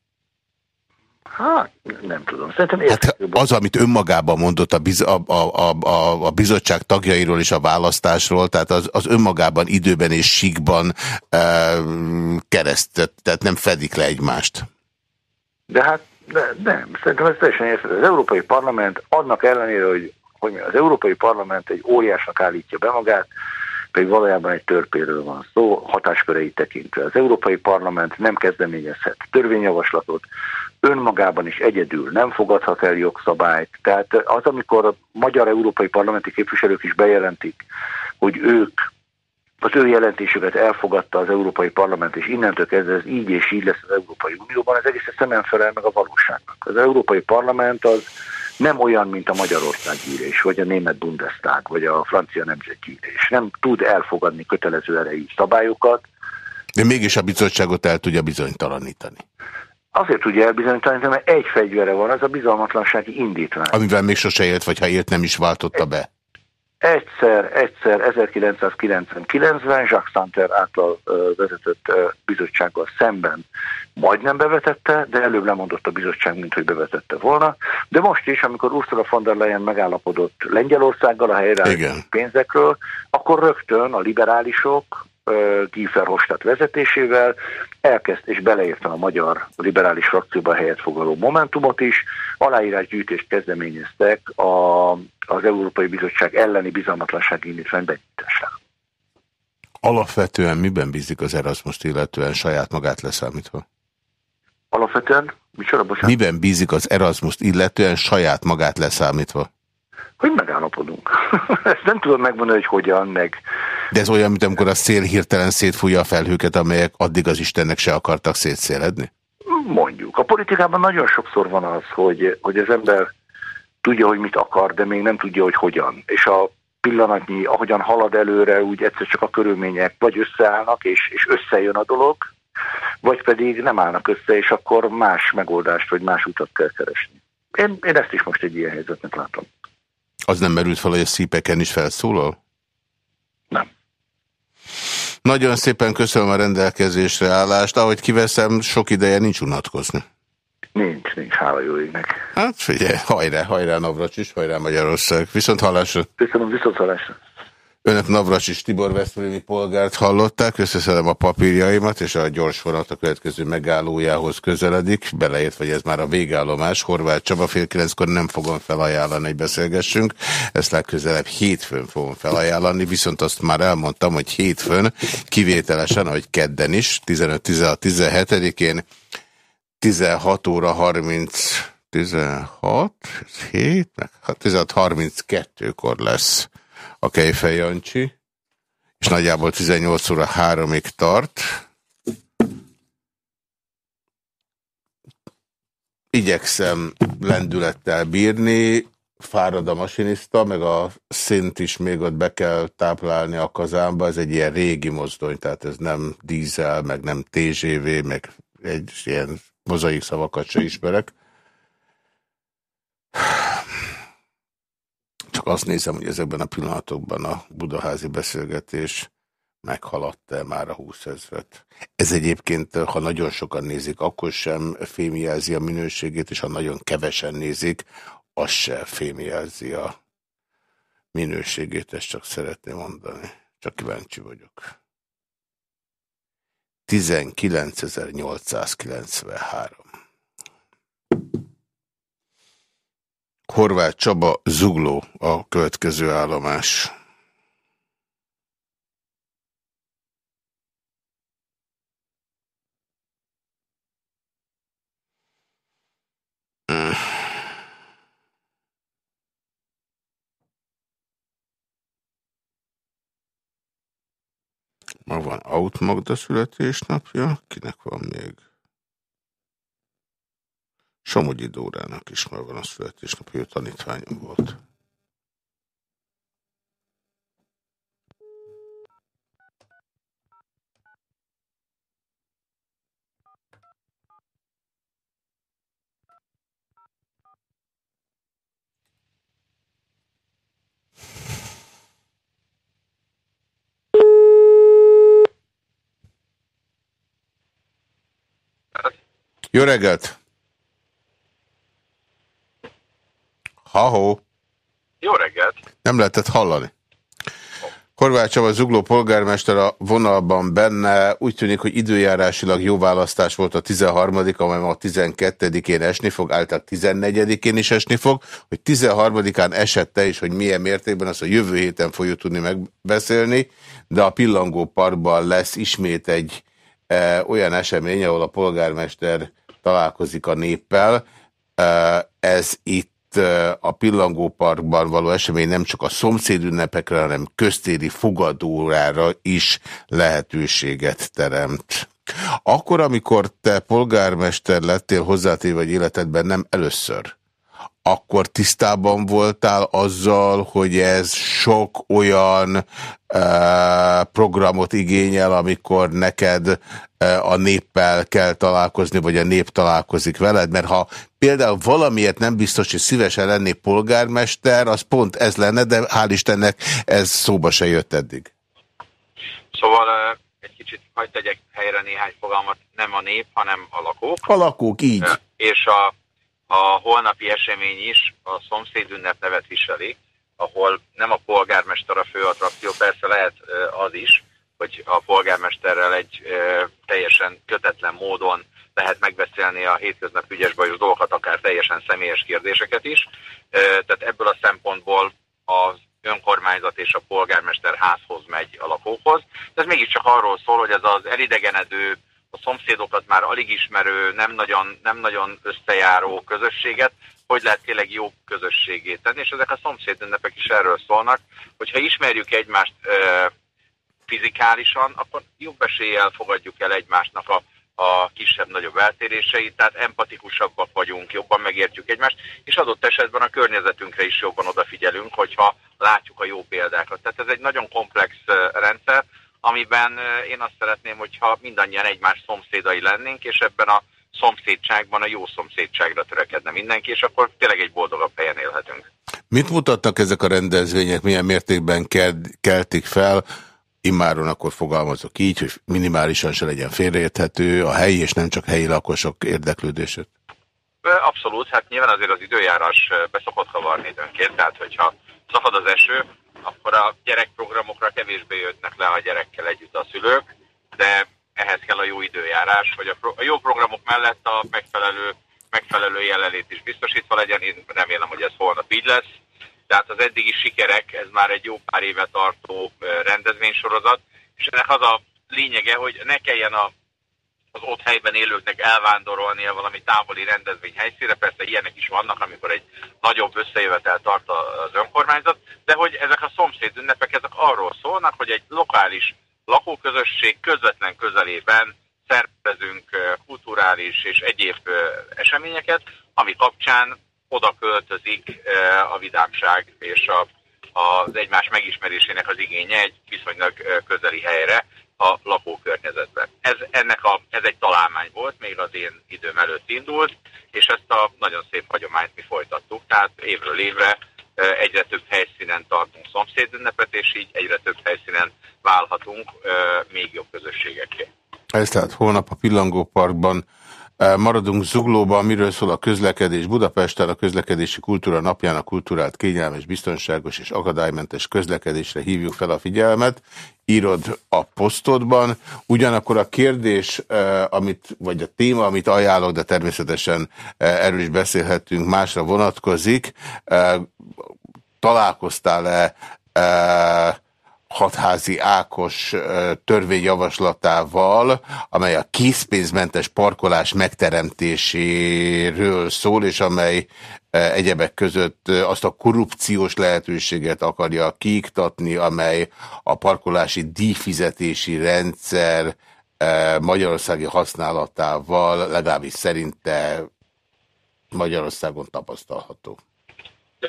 Hát, nem tudom. Szerintem hát az, amit önmagában mondott a, biz, a, a, a, a bizottság tagjairól és a választásról, tehát az, az önmagában időben és síkban e, kereszt, tehát nem fedik le egymást. De hát de, nem, szerintem ez teljesen érthető. Az Európai Parlament annak ellenére, hogy, hogy az Európai Parlament egy óriásnak állítja be magát, pedig valójában egy törpéről van szó, hatáskörei tekintve. Az Európai Parlament nem kezdeményezhet törvényjavaslatot, önmagában is egyedül nem fogadhat el jogszabályt. Tehát az, amikor a magyar európai parlamenti képviselők is bejelentik, hogy ők az ő jelentésüket elfogadta az Európai Parlament, és innentől kezdve ez így és így lesz az Európai Unióban, ez egészen szemen felel meg a valóságnak. Az Európai Parlament az nem olyan, mint a Magyarország gyűlés, vagy a német Bundestag, vagy a francia nemzetgyűlés. Nem tud elfogadni kötelező erejű szabályokat. De mégis a bizottságot el tudja bizonytalanítani. Azért tudja elbizonyítani, mert egy fegyvere van, az a bizalmatlansági indítvány. Amivel még sose élt, vagy ha élt, nem is váltotta be. Egyszer, egyszer 1999-ben Jacques Santer által vezetett bizottsággal szemben majdnem bevetette, de előbb lemondott a bizottság, mint hogy bevetette volna. De most is, amikor Ursula von der Leyen megállapodott Lengyelországgal a helyre pénzekről, akkor rögtön a liberálisok, Guy Verhofstadt vezetésével, elkezd és beleértem a magyar liberális frakcióba helyet foglaló Momentumot is, aláírásgyűjtést kezdeményeztek a, az Európai Bizottság elleni bizalmatlansági indítvány benyújtására. Alapvetően miben bízik az Erasmus illetően saját magát leszámítva? Alapvetően? Micsoda, bocsánat? Miben bízik az Erasmus illetően saját magát leszámítva? Hogy megállapodunk. Ezt nem tudom megmondani, hogy hogyan, meg... De ez olyan, mint amikor a szél hirtelen szétfújja a felhőket, amelyek addig az Istennek se akartak szétszéledni? Mondjuk. A politikában nagyon sokszor van az, hogy, hogy az ember tudja, hogy mit akar, de még nem tudja, hogy hogyan. És a pillanatnyi, ahogyan halad előre, úgy egyszer csak a körülmények vagy összeállnak, és, és összejön a dolog, vagy pedig nem állnak össze, és akkor más megoldást, vagy más utat kell keresni. Én, én ezt is most egy ilyen helyzetnek látom. Az nem merült fel, hogy a szípeken is felszólal? Nem. Nagyon szépen köszönöm a rendelkezésre állást. Ahogy kiveszem, sok ideje nincs unatkozni. Nincs, nincs, hála jó égnek. Hát figyelj, hajrá, hajrá Navracsis, hajrá Magyarország. Viszont hallásra. Köszönöm, viszont hallásra. Önök Navracsis Tibor Veszprémi polgárt hallották, összeszedem a papírjaimat, és a gyors vonat a következő megállójához közeledik, beleért, vagy ez már a végállomás, Horváth Csaba fél kilenckor nem fogom felajánlani, hogy beszélgessünk, ezt legközelebb hétfőn fogom felajánlani, viszont azt már elmondtam, hogy hétfőn, kivételesen, hogy kedden is, 15-16-17-én, 16 óra 30 16, 7, 16.32-kor lesz a Kejfej Jancsi, és nagyjából 18 óra 3-ig tart. Igyekszem lendülettel bírni, fárad a masinista, meg a szint is még ott be kell táplálni a kazánba, ez egy ilyen régi mozdony, tehát ez nem dízel, meg nem TGV, meg egy ilyen mozaik szavakat se ismerek. Csak azt nézem, hogy ezekben a pillanatokban a budaházi beszélgetés meghaladta már a 20 ezret. Ez egyébként, ha nagyon sokan nézik, akkor sem fémjelzi a minőségét, és ha nagyon kevesen nézik, az se fémjelzi a minőségét, ezt csak szeretném mondani. Csak kíváncsi vagyok. 19.893 Horváth Csaba, Zugló a következő állomás. Ma van Aut Magda születésnapja, kinek van még? Somogyi Dórának is már van a születésnapja, ő tanítványom volt. Jó reggelt! Ha-ho! Jó reggelt! Nem lehetett hallani. Horváth Csaba Zugló polgármester a vonalban benne. Úgy tűnik, hogy időjárásilag jó választás volt a 13 amely ma a 12-én esni fog, általában 14-én is esni fog. Hogy 13-án esette is, hogy milyen mértékben, azt a jövő héten fogjuk tudni megbeszélni, de a Pillangó Parkban lesz ismét egy e, olyan esemény, ahol a polgármester találkozik a néppel. Ez itt a Pillangóparkban való esemény nem csak a szomszédünnepekre, hanem köztéri fogadórára is lehetőséget teremt. Akkor, amikor te polgármester lettél hozzátéve vagy életedben nem először, akkor tisztában voltál azzal, hogy ez sok olyan e, programot igényel, amikor neked e, a néppel kell találkozni, vagy a nép találkozik veled, mert ha például valamiért nem biztos, hogy szívesen lennék polgármester, az pont ez lenne, de hál' Istennek ez szóba se jött eddig. Szóval e, egy kicsit hagyd tegyek helyre néhány fogalmat, nem a nép, hanem a lakók. A lakók, így. És a a holnapi esemény is a szomszédünnep nevet viseli, ahol nem a polgármester a fő attrakció, persze lehet az is, hogy a polgármesterrel egy teljesen kötetlen módon lehet megbeszélni a hétköznap ügyes bajos dolgokat, akár teljesen személyes kérdéseket is. Tehát ebből a szempontból az önkormányzat és a polgármester házhoz megy a lakókhoz. De ez mégiscsak arról szól, hogy ez az elidegenedő a szomszédokat már alig ismerő, nem nagyon, nem nagyon összejáró közösséget, hogy lehet tényleg jó közösségét tenni, és ezek a szomszédünnepek is erről szólnak, hogyha ismerjük egymást ö, fizikálisan, akkor jobb eséllyel fogadjuk el egymásnak a, a kisebb-nagyobb eltéréseit, tehát empatikusabbak vagyunk, jobban megértjük egymást, és adott esetben a környezetünkre is jobban odafigyelünk, hogyha látjuk a jó példákat. Tehát ez egy nagyon komplex rendszer, amiben én azt szeretném, hogyha mindannyian egymás szomszédai lennénk, és ebben a szomszédságban a jó szomszédságra törekedne mindenki, és akkor tényleg egy boldogabb helyen élhetünk. Mit mutatnak ezek a rendezvények, milyen mértékben keltik fel? Immáron akkor fogalmazok így, hogy minimálisan se legyen félreérthető a helyi és nem csak helyi lakosok érdeklődését. Abszolút, hát nyilván azért az időjárás beszokott kavarni időnként, tehát hogyha szakad az eső, akkor a gyerekprogramokra kevésbé jöttnek le a gyerekkel együtt a szülők, de ehhez kell a jó időjárás, hogy a, pro a jó programok mellett a megfelelő, megfelelő jelenlét is biztosítva legyen. Én remélem, hogy ez holnap így lesz. Tehát az eddigi sikerek, ez már egy jó pár éve tartó rendezvénysorozat, és ennek az a lényege, hogy ne kelljen a az ott helyben élőknek elvándorolnia valami távoli rendezvény helyszíre. Persze ilyenek is vannak, amikor egy nagyobb összejövetel tart az önkormányzat, de hogy ezek a szomszéd ünnepek, ezek arról szólnak, hogy egy lokális lakóközösség közvetlen közelében szervezünk kulturális és egyéb eseményeket, ami kapcsán oda költözik a vidámság és a, az egymás megismerésének az igénye egy viszonylag közeli helyre, a lakókörnyezetben. Ez, ennek a, ez egy találmány volt, még az én időm előtt indult, és ezt a nagyon szép hagyományt mi folytattuk, tehát évről évre egyre több helyszínen tartunk szomszédünnepet, és így egyre több helyszínen válhatunk még jobb közösségekké. Ez tehát holnap a Pillangó Parkban Maradunk zuglóban, miről szól a közlekedés. Budapesten a közlekedési kultúra napján a kultúrált kényelmes, biztonságos és akadálymentes közlekedésre hívjuk fel a figyelmet. Írod a posztodban. Ugyanakkor a kérdés, amit, vagy a téma, amit ajánlok, de természetesen erről is beszélhetünk, másra vonatkozik. Találkoztál-e hatházi Ákos törvényjavaslatával, amely a készpénzmentes parkolás megteremtéséről szól, és amely egyebek között azt a korrupciós lehetőséget akarja kiiktatni, amely a parkolási díjfizetési rendszer magyarországi használatával legalábbis szerinte Magyarországon tapasztalható.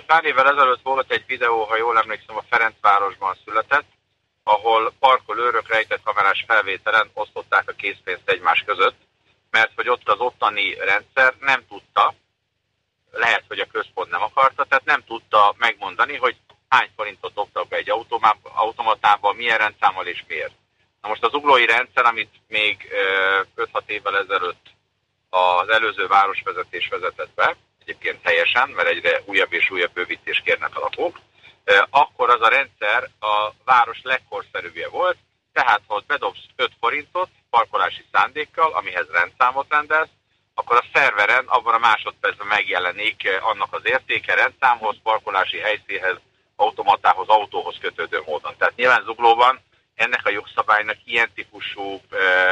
Pár évvel ezelőtt volt egy videó, ha jól emlékszem, a Ferencvárosban született, ahol parkolőrök rejtett kamerás felvételen osztották a készpénzt egymás között, mert hogy ott az ottani rendszer nem tudta, lehet, hogy a központ nem akarta, tehát nem tudta megmondani, hogy hány forintot dobtak be egy automatába, milyen rendszámmal és miért. Na most az uglói rendszer, amit még 5-6 évvel ezelőtt az előző városvezetés vezetett be, egyébként helyesen, mert egyre újabb és újabb bővítés kérnek a lakók, akkor az a rendszer a város legkorszerűbbje volt, tehát ha ott bedobsz 5 forintot parkolási szándékkal, amihez rendszámot rendelsz, akkor a szerveren abban a másodpercben megjelenik annak az értéke rendszámhoz, parkolási helyszínhez, automatához, autóhoz kötődő módon. Tehát nyilván zuglóban ennek a jogszabálynak ilyen típusú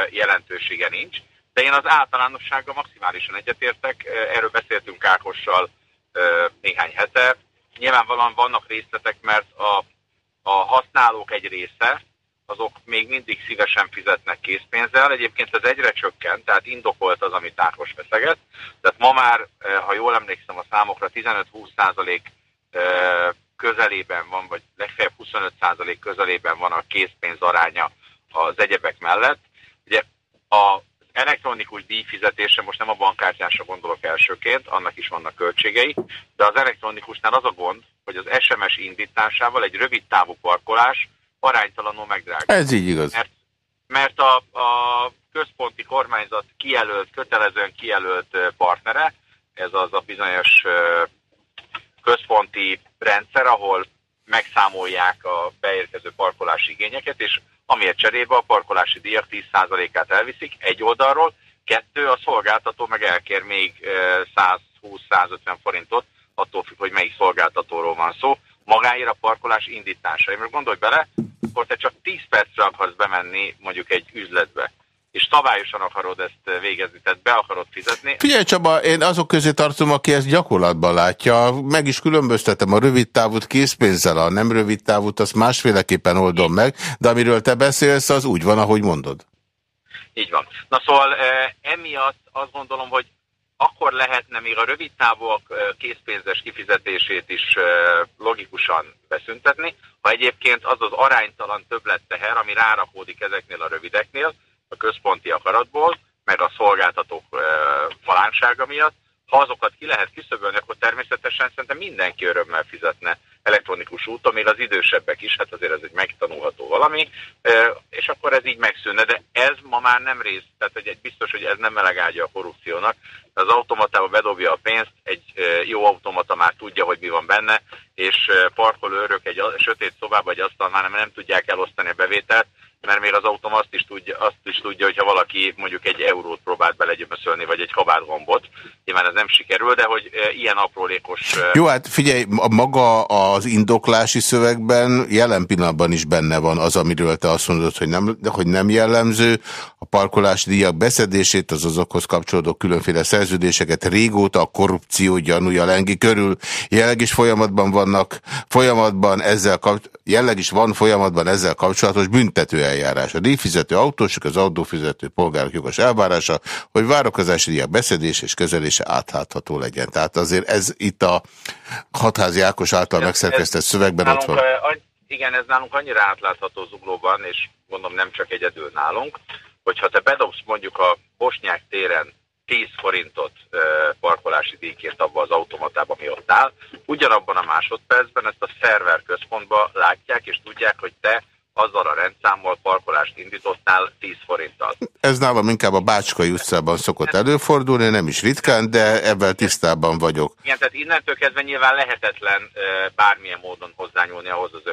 jelentősége nincs, de én az általánossággal maximálisan egyetértek, erről beszéltünk Ákossal néhány hete. Nyilvánvalóan vannak részletek, mert a, a használók egy része, azok még mindig szívesen fizetnek készpénzzel. Egyébként ez egyre csökkent, tehát indokolt az, amit Ákos feszeget. Tehát ma már, ha jól emlékszem a számokra, 15-20 százalék közelében van, vagy legfeljebb 25 százalék közelében van a készpénz aránya az egyebek mellett. Ugye a elektronikus díjfizetése, most nem a bankkártyásra gondolok elsőként, annak is vannak költségei, de az elektronikusnál az a gond, hogy az SMS indításával egy rövid távú parkolás aránytalanul megdrágul. Ez így igaz. Mert, mert a, a központi kormányzat kijelölt, kötelezően kijelölt partnere, ez az a bizonyos központi rendszer, ahol megszámolják a beérkező parkolási igényeket, és amiért cserébe a parkolási díjak 10%-át elviszik egy oldalról, kettő, a szolgáltató meg elkér még 120-150 forintot, attól függ, hogy melyik szolgáltatóról van szó, magáért a parkolás indítása. Most gondolj bele, akkor te csak 10 percre akarsz bemenni mondjuk egy üzletbe és szabályosan akarod ezt végezni, tehát be akarod fizetni. Figyelj Csaba, én azok közé tartom, aki ezt gyakorlatban látja. Meg is különböztetem a rövid távút készpénzzel, a nem rövid távút, azt másféleképpen oldom meg, de amiről te beszélsz, az úgy van, ahogy mondod. Így van. Na szóval emiatt azt gondolom, hogy akkor lehetne még a rövid távúak készpénzes kifizetését is logikusan beszüntetni, ha egyébként az az aránytalan többletteher, ami rárakódik ezeknél a rövideknél, a központi akaratból, meg a szolgáltatók falánsága miatt. Ha azokat ki lehet kiszöbölni, akkor természetesen szerintem mindenki örömmel fizetne elektronikus úton, még az idősebbek is, hát azért ez egy megtanulható valami, és akkor ez így megszűnne, de ez ma már nem rész, tehát hogy egy biztos, hogy ez nem melegágya a korrupciónak. Az automatába bedobja a pénzt, egy jó automata már tudja, hogy mi van benne, és parkolőrök egy sötét szobába, egy asztal már nem, nem tudják elosztani a bevételt, mert még az autóm azt is tudja, azt is tudja hogyha valaki mondjuk egy eurót próbált belegyömöszölni, vagy egy kabátgombot. Nyilván ez nem sikerül, de hogy e, ilyen aprólékos... E, Jó, hát figyelj, maga az indoklási szövegben jelen pillanatban is benne van az, amiről te azt mondod, hogy nem, hogy nem jellemző. Parkolási díjak beszedését, az azokhoz kapcsolódó különféle szerződéseket régóta a korrupció gyanúja lengi körül. Jelenleg is folyamatban vannak, folyamatban ezzel jelenleg is van folyamatban ezzel kapcsolatos büntető eljárás. A díjfizető autósok, az adófizető polgárok jogos elvárása, hogy várakozási díjak beszedés és kezelése átlátható legyen. Tehát azért ez itt a hatházi Ákos által megszerkesztett szövegben ott van. Igen, ez nálunk annyira átlátható zuglóban, és mondom nem csak egyedül nálunk, hogyha te bedobsz mondjuk a Bosnyák téren 10 forintot e, parkolási díjkért abba az automatába, ami ott áll, ugyanabban a másodpercben ezt a szerver központba látják, és tudják, hogy te azzal a rendszámmal parkolást indítottál 10 forinttal. Ez nálam inkább a Bácskai utcában szokott előfordulni, nem is ritkán, de ebben tisztában vagyok. Igen, tehát innentől kezdve nyilván lehetetlen bármilyen módon hozzányúlni ahhoz az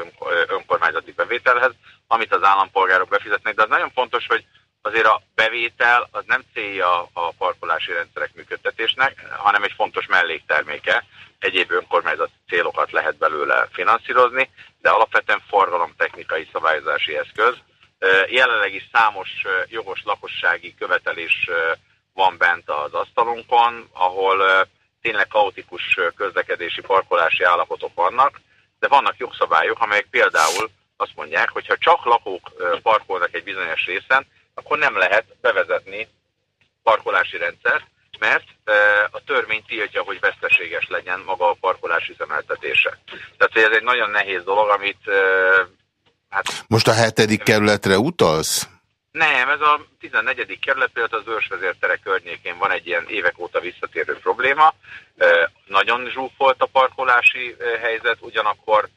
önkormányzati bevételhez, amit az állampolgárok befizetnek, de az nagyon fontos, hogy azért a bevétel az nem célja a parkolási rendszerek működtetésnek, hanem egy fontos mellékterméke. Egyéb önkormányzati célokat lehet belőle finanszírozni, de alapvetően forgalomtechnikai szabályozási eszköz. Jelenleg is számos jogos lakossági követelés van bent az asztalunkon, ahol tényleg kaotikus közlekedési parkolási állapotok vannak, de vannak jogszabályok, amelyek például azt mondják, hogy ha csak lakók parkolnak egy bizonyos részen, akkor nem lehet bevezetni parkolási rendszert, mert a törvény tiltja, hogy veszteséges legyen maga a parkolás üzemeltetése. Tehát ez egy nagyon nehéz dolog, amit... Hát, Most a hetedik kerületre utalsz? Nem, ez a 14. kerület például az ősvezértere környékén van egy ilyen évek óta visszatérő probléma. Nagyon zsúfolt a parkolási helyzet, ugyanakkor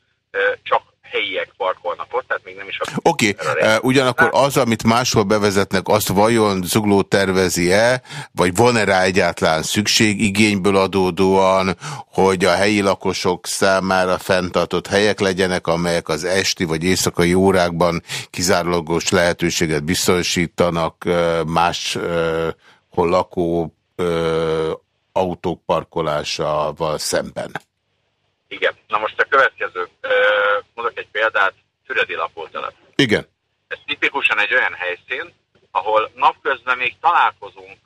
csak helyiek parkolnak ott, tehát még nem is a... Oké, okay. uh, ugyanakkor az, amit máshol bevezetnek, azt vajon Zugló tervezi-e, vagy van-e rá egyáltalán szükség igényből adódóan, hogy a helyi lakosok számára fenntartott helyek legyenek, amelyek az esti vagy éjszakai órákban kizárólagos lehetőséget biztosítanak uh, más hol lakó uh, autók parkolásával szemben. Igen. Na most a következő. Mondok egy példát, Füredi lakótelep. Igen. Ez tipikusan egy olyan helyszín, ahol napközben még találkozunk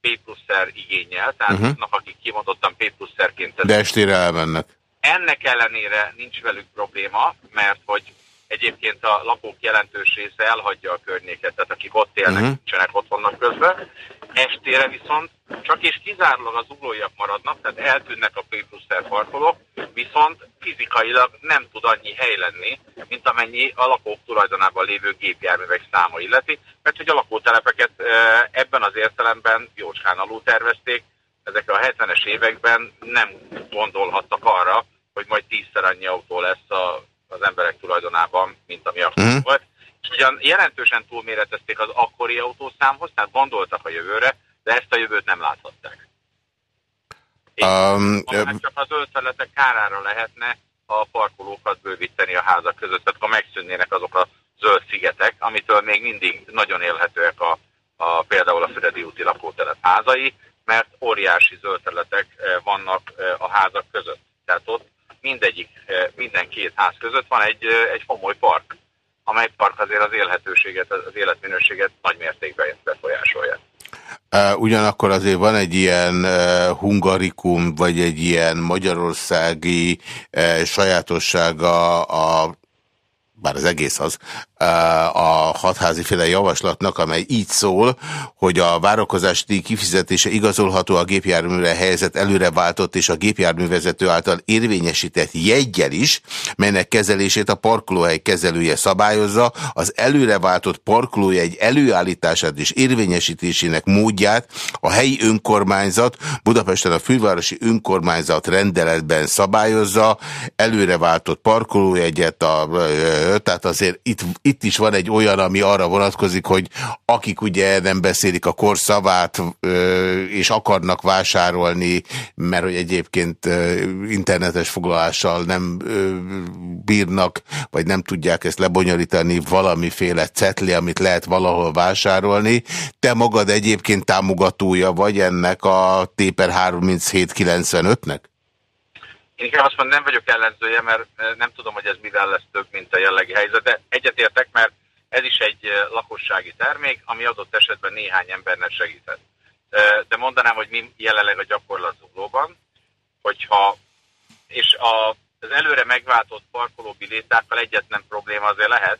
P pluszer igényel, tehát uh. -huh. akik kimondottan P plusszerként... De estére elmennek. Ennek ellenére nincs velük probléma, mert hogy Egyébként a lakók jelentős része elhagyja a környéket, tehát akik ott élnek, uh-huh. nincsenek otthonnak közben. Estére viszont csak és kizárólag az uglóiak maradnak, tehát eltűnnek a P parkolók, viszont fizikailag nem tud annyi hely lenni, mint amennyi a lakók tulajdonában lévő gépjárművek száma illeti, mert hogy a lakótelepeket ebben az értelemben jócskán alul tervezték, ezek a 70-es években nem gondolhattak arra, hogy majd tízszer annyi autó lesz a az emberek tulajdonában, mint ami akkor uh-huh. volt. És ugyan jelentősen túlméretezték az akkori autószámhoz, tehát gondoltak a jövőre, de ezt a jövőt nem láthatták. Um, csak az ölteletek kárára lehetne a parkolókat bővíteni a házak között, tehát akkor megszűnnének azok a zöld szigetek, amitől még mindig nagyon élhetőek a, a például a Füredi úti lakótelep házai, mert óriási zöld területek eh, vannak eh, a házak között. Tehát ott mindegyik, minden két ház között van egy, egy fomoly park, amely park azért az élhetőséget, az életminőséget nagy mértékben befolyásolja. Ugyanakkor azért van egy ilyen hungarikum, vagy egy ilyen magyarországi sajátossága a bár az egész az, a hatházi féle javaslatnak, amely így szól, hogy a várakozási díj kifizetése igazolható a gépjárműre helyzet előreváltott és a gépjárművezető által érvényesített jeggyel is, melynek kezelését a parkolóhely kezelője szabályozza, az előreváltott parkolójegy előállítását és érvényesítésének módját a helyi önkormányzat, Budapesten a fővárosi önkormányzat rendeletben szabályozza, előreváltott parkolójegyet, a, tehát azért itt, itt itt is van egy olyan, ami arra vonatkozik, hogy akik ugye nem beszélik a korszavát, és akarnak vásárolni, mert hogy egyébként internetes foglalással nem bírnak, vagy nem tudják ezt lebonyolítani valamiféle cetli, amit lehet valahol vásárolni. Te magad egyébként támogatója vagy ennek a Téper 3795-nek? Én inkább azt mondom, nem vagyok ellenzője, mert nem tudom, hogy ez mivel lesz több, mint a jellegi helyzet, de egyetértek, mert ez is egy lakossági termék, ami adott esetben néhány embernek segített. De mondanám, hogy mi jelenleg a gyakorlat zuglóban, hogyha, és a, az előre megváltott parkolóbilétákkal egyetlen probléma azért lehet,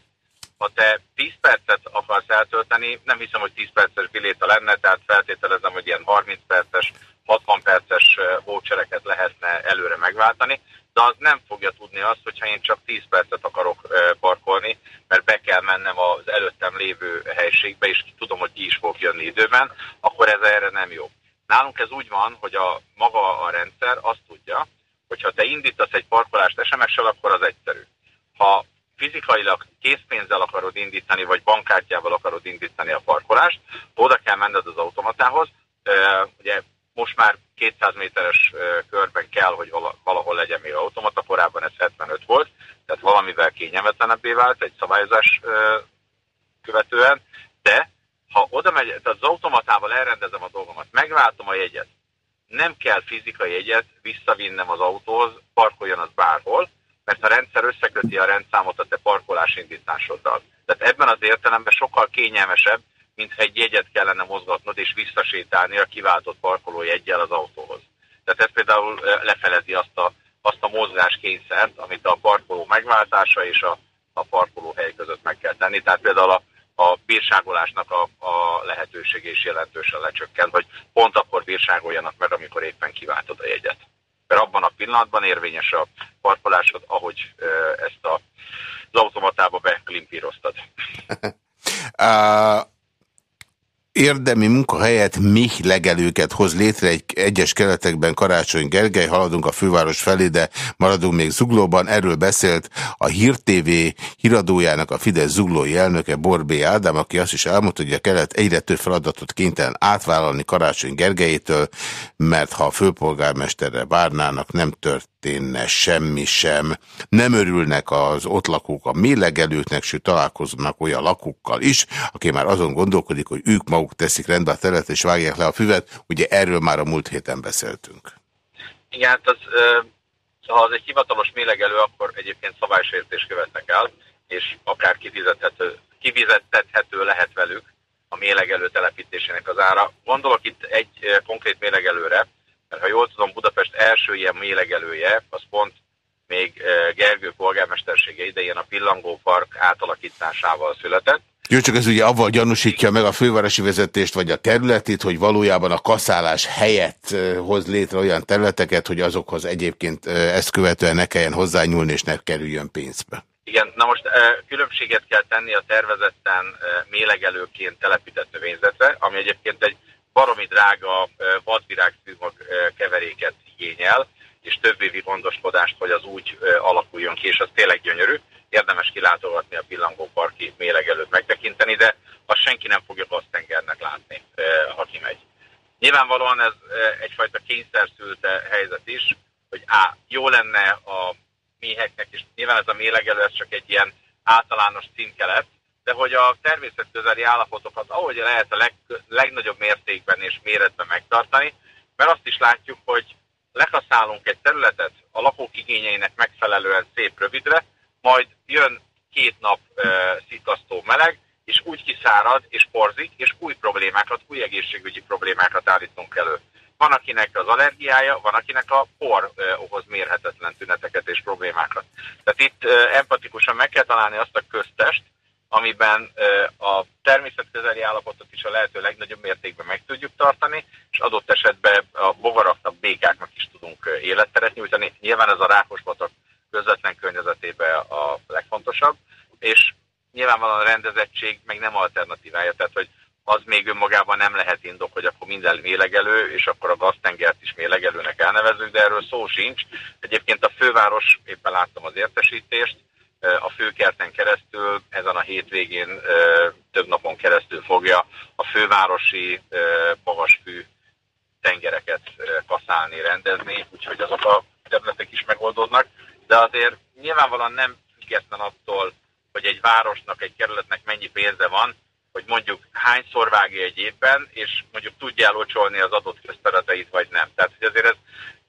ha te 10 percet akarsz eltölteni, nem hiszem, hogy 10 perces biléta lenne, tehát feltételezem, hogy ilyen 30 perces 60 perces vouchereket lehetne előre megváltani, de az nem fogja tudni azt, hogyha én csak 10 percet akarok parkolni, mert be kell mennem az előttem lévő helységbe, és tudom, hogy ki is fog jönni időben, akkor ez erre nem jó. Nálunk ez úgy van, hogy a maga a rendszer azt tudja, hogy ha te indítasz egy parkolást SMS-sel, akkor az egyszerű. Ha fizikailag készpénzzel akarod indítani, vagy bankkártyával akarod indítani a parkolást, oda kell menned az automatához, ugye most már 200 méteres körben kell, hogy valahol legyen még automata, korábban ez 75 volt, tehát valamivel kényelmetlenebbé vált egy szabályozás követően, De ha oda megy, tehát az automatával elrendezem a dolgomat, megváltom a jegyet, nem kell fizikai jegyet visszavinnem az autóhoz, parkoljon az bárhol, mert a rendszer összeköti a rendszámot a te parkolás indításoddal. Tehát ebben az értelemben sokkal kényelmesebb, mintha egy jegyet kellene mozgatnod és visszasétálni a kiváltott parkoló jegyel az autóhoz. Tehát ez például lefelezi azt a, azt a mozgáskényszert, amit a parkoló megváltása és a, a parkolóhely között meg kell tenni. Tehát például a, a bírságolásnak a, a lehetősége is jelentősen lecsökkent, hogy pont akkor bírságoljanak meg, amikor éppen kiváltod a jegyet. Mert abban a pillanatban érvényes a parkolásod, ahogy ezt a, az automatába beklimpíroztad. érdemi munkahelyet, mi legelőket hoz létre egy egyes keletekben Karácsony Gergely, haladunk a főváros felé, de maradunk még Zuglóban. Erről beszélt a Hír TV híradójának a Fidesz zuglói elnöke Borbé Ádám, aki azt is elmondta, hogy a kelet egyre több feladatot kénytelen átvállalni Karácsony Gergelyétől, mert ha a főpolgármesterre várnának, nem tört történne semmi sem. Nem örülnek az ott lakók a mélegelőknek, sőt találkoznak olyan lakókkal is, aki már azon gondolkodik, hogy ők maguk teszik rendbe a teret és vágják le a füvet. Ugye erről már a múlt héten beszéltünk. Igen, hát az, ha az egy hivatalos mélegelő, akkor egyébként szabálysértés követnek el, és akár kifizethető, kifizethető lehet velük a mélegelő telepítésének az ára. Gondolok itt egy konkrét mélegelőre, ha jól tudom, Budapest első ilyen mélegelője, az pont még eh, Gergő polgármestersége idején a Pillangó Park átalakításával született. Jó, csak ez ugye avval gyanúsítja meg a fővárosi vezetést, vagy a területét, hogy valójában a kaszálás helyett eh, hoz létre olyan területeket, hogy azokhoz egyébként eh, ezt követően ne kelljen hozzányúlni, és ne kerüljön pénzbe. Igen, na most különbséget kell tenni a tervezetten mélegelőként telepített növényzetre, ami egyébként egy baromi drága vadvirágfűmag keveréket igényel, és több évi gondoskodást, hogy az úgy alakuljon ki, és az tényleg gyönyörű. Érdemes kilátogatni a pillangóparki mélegelőt megtekinteni, de azt senki nem fogja Gaztengernek látni, ha kimegy. Nyilvánvalóan ez egyfajta kényszerszülte helyzet is, hogy á, jó lenne a méheknek, és nyilván ez a mélegelő, ez csak egy ilyen általános címkelet, de hogy a természetközeli állapotokat ahogy lehet a leg, legnagyobb mértékben és méretben megtartani, mert azt is látjuk, hogy lekaszálunk egy területet a lakók igényeinek megfelelően szép rövidre, majd jön két nap e, szikasztó meleg, és úgy kiszárad és porzik, és új problémákat, új egészségügyi problémákat állítunk elő. Van, akinek az allergiája, van, akinek a por e, okoz mérhetetlen tüneteket és problémákat. Tehát itt e, empatikusan meg kell találni azt a köztest, amiben a természetközeli állapotot is a lehető legnagyobb mértékben meg tudjuk tartani, és adott esetben a bogaraknak, békáknak is tudunk életteret nyújtani. Nyilván ez a rákospatak közvetlen környezetében a legfontosabb, és nyilvánvalóan a rendezettség meg nem alternatívája, tehát hogy az még önmagában nem lehet indok, hogy akkor minden mélegelő, és akkor a gaztengert is mélegelőnek elnevezünk, de erről szó sincs. Egyébként a főváros, éppen láttam az értesítést, a főkerten keresztül, ezen a hétvégén több napon keresztül fogja a fővárosi magasfű tengereket kaszálni, rendezni, úgyhogy azok a területek is megoldódnak, de azért nyilvánvalóan nem független attól, hogy egy városnak, egy kerületnek mennyi pénze van, hogy mondjuk hányszor vágja egy évben, és mondjuk tudja elocsolni az adott köztereteit, vagy nem. Tehát, hogy azért ez,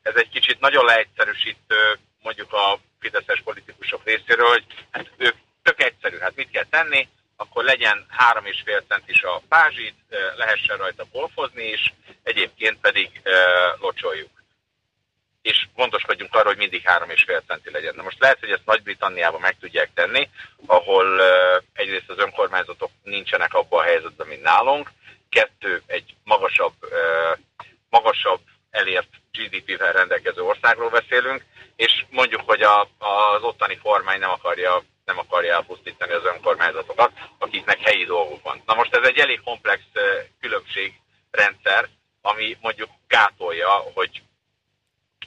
ez egy kicsit nagyon leegyszerűsítő, mondjuk a fideszes politikusok részéről, hogy hát ők tök egyszerű, hát mit kell tenni, akkor legyen három és fél centis a pázsit, lehessen rajta golfozni is, egyébként pedig locsoljuk. És gondoskodjunk arról, hogy mindig három és fél centi legyen. Na most lehet, hogy ezt Nagy-Britanniában meg tudják tenni, ahol egyrészt az önkormányzatok nincsenek abban a helyzetben, mint nálunk, kettő, egy magasabb, magasabb elért GDP-vel rendelkező országról beszélünk, és mondjuk, hogy a, az ottani kormány nem akarja, nem akarja elpusztítani az önkormányzatokat, akiknek helyi dolguk van. Na most ez egy elég komplex különbségrendszer, ami mondjuk gátolja, hogy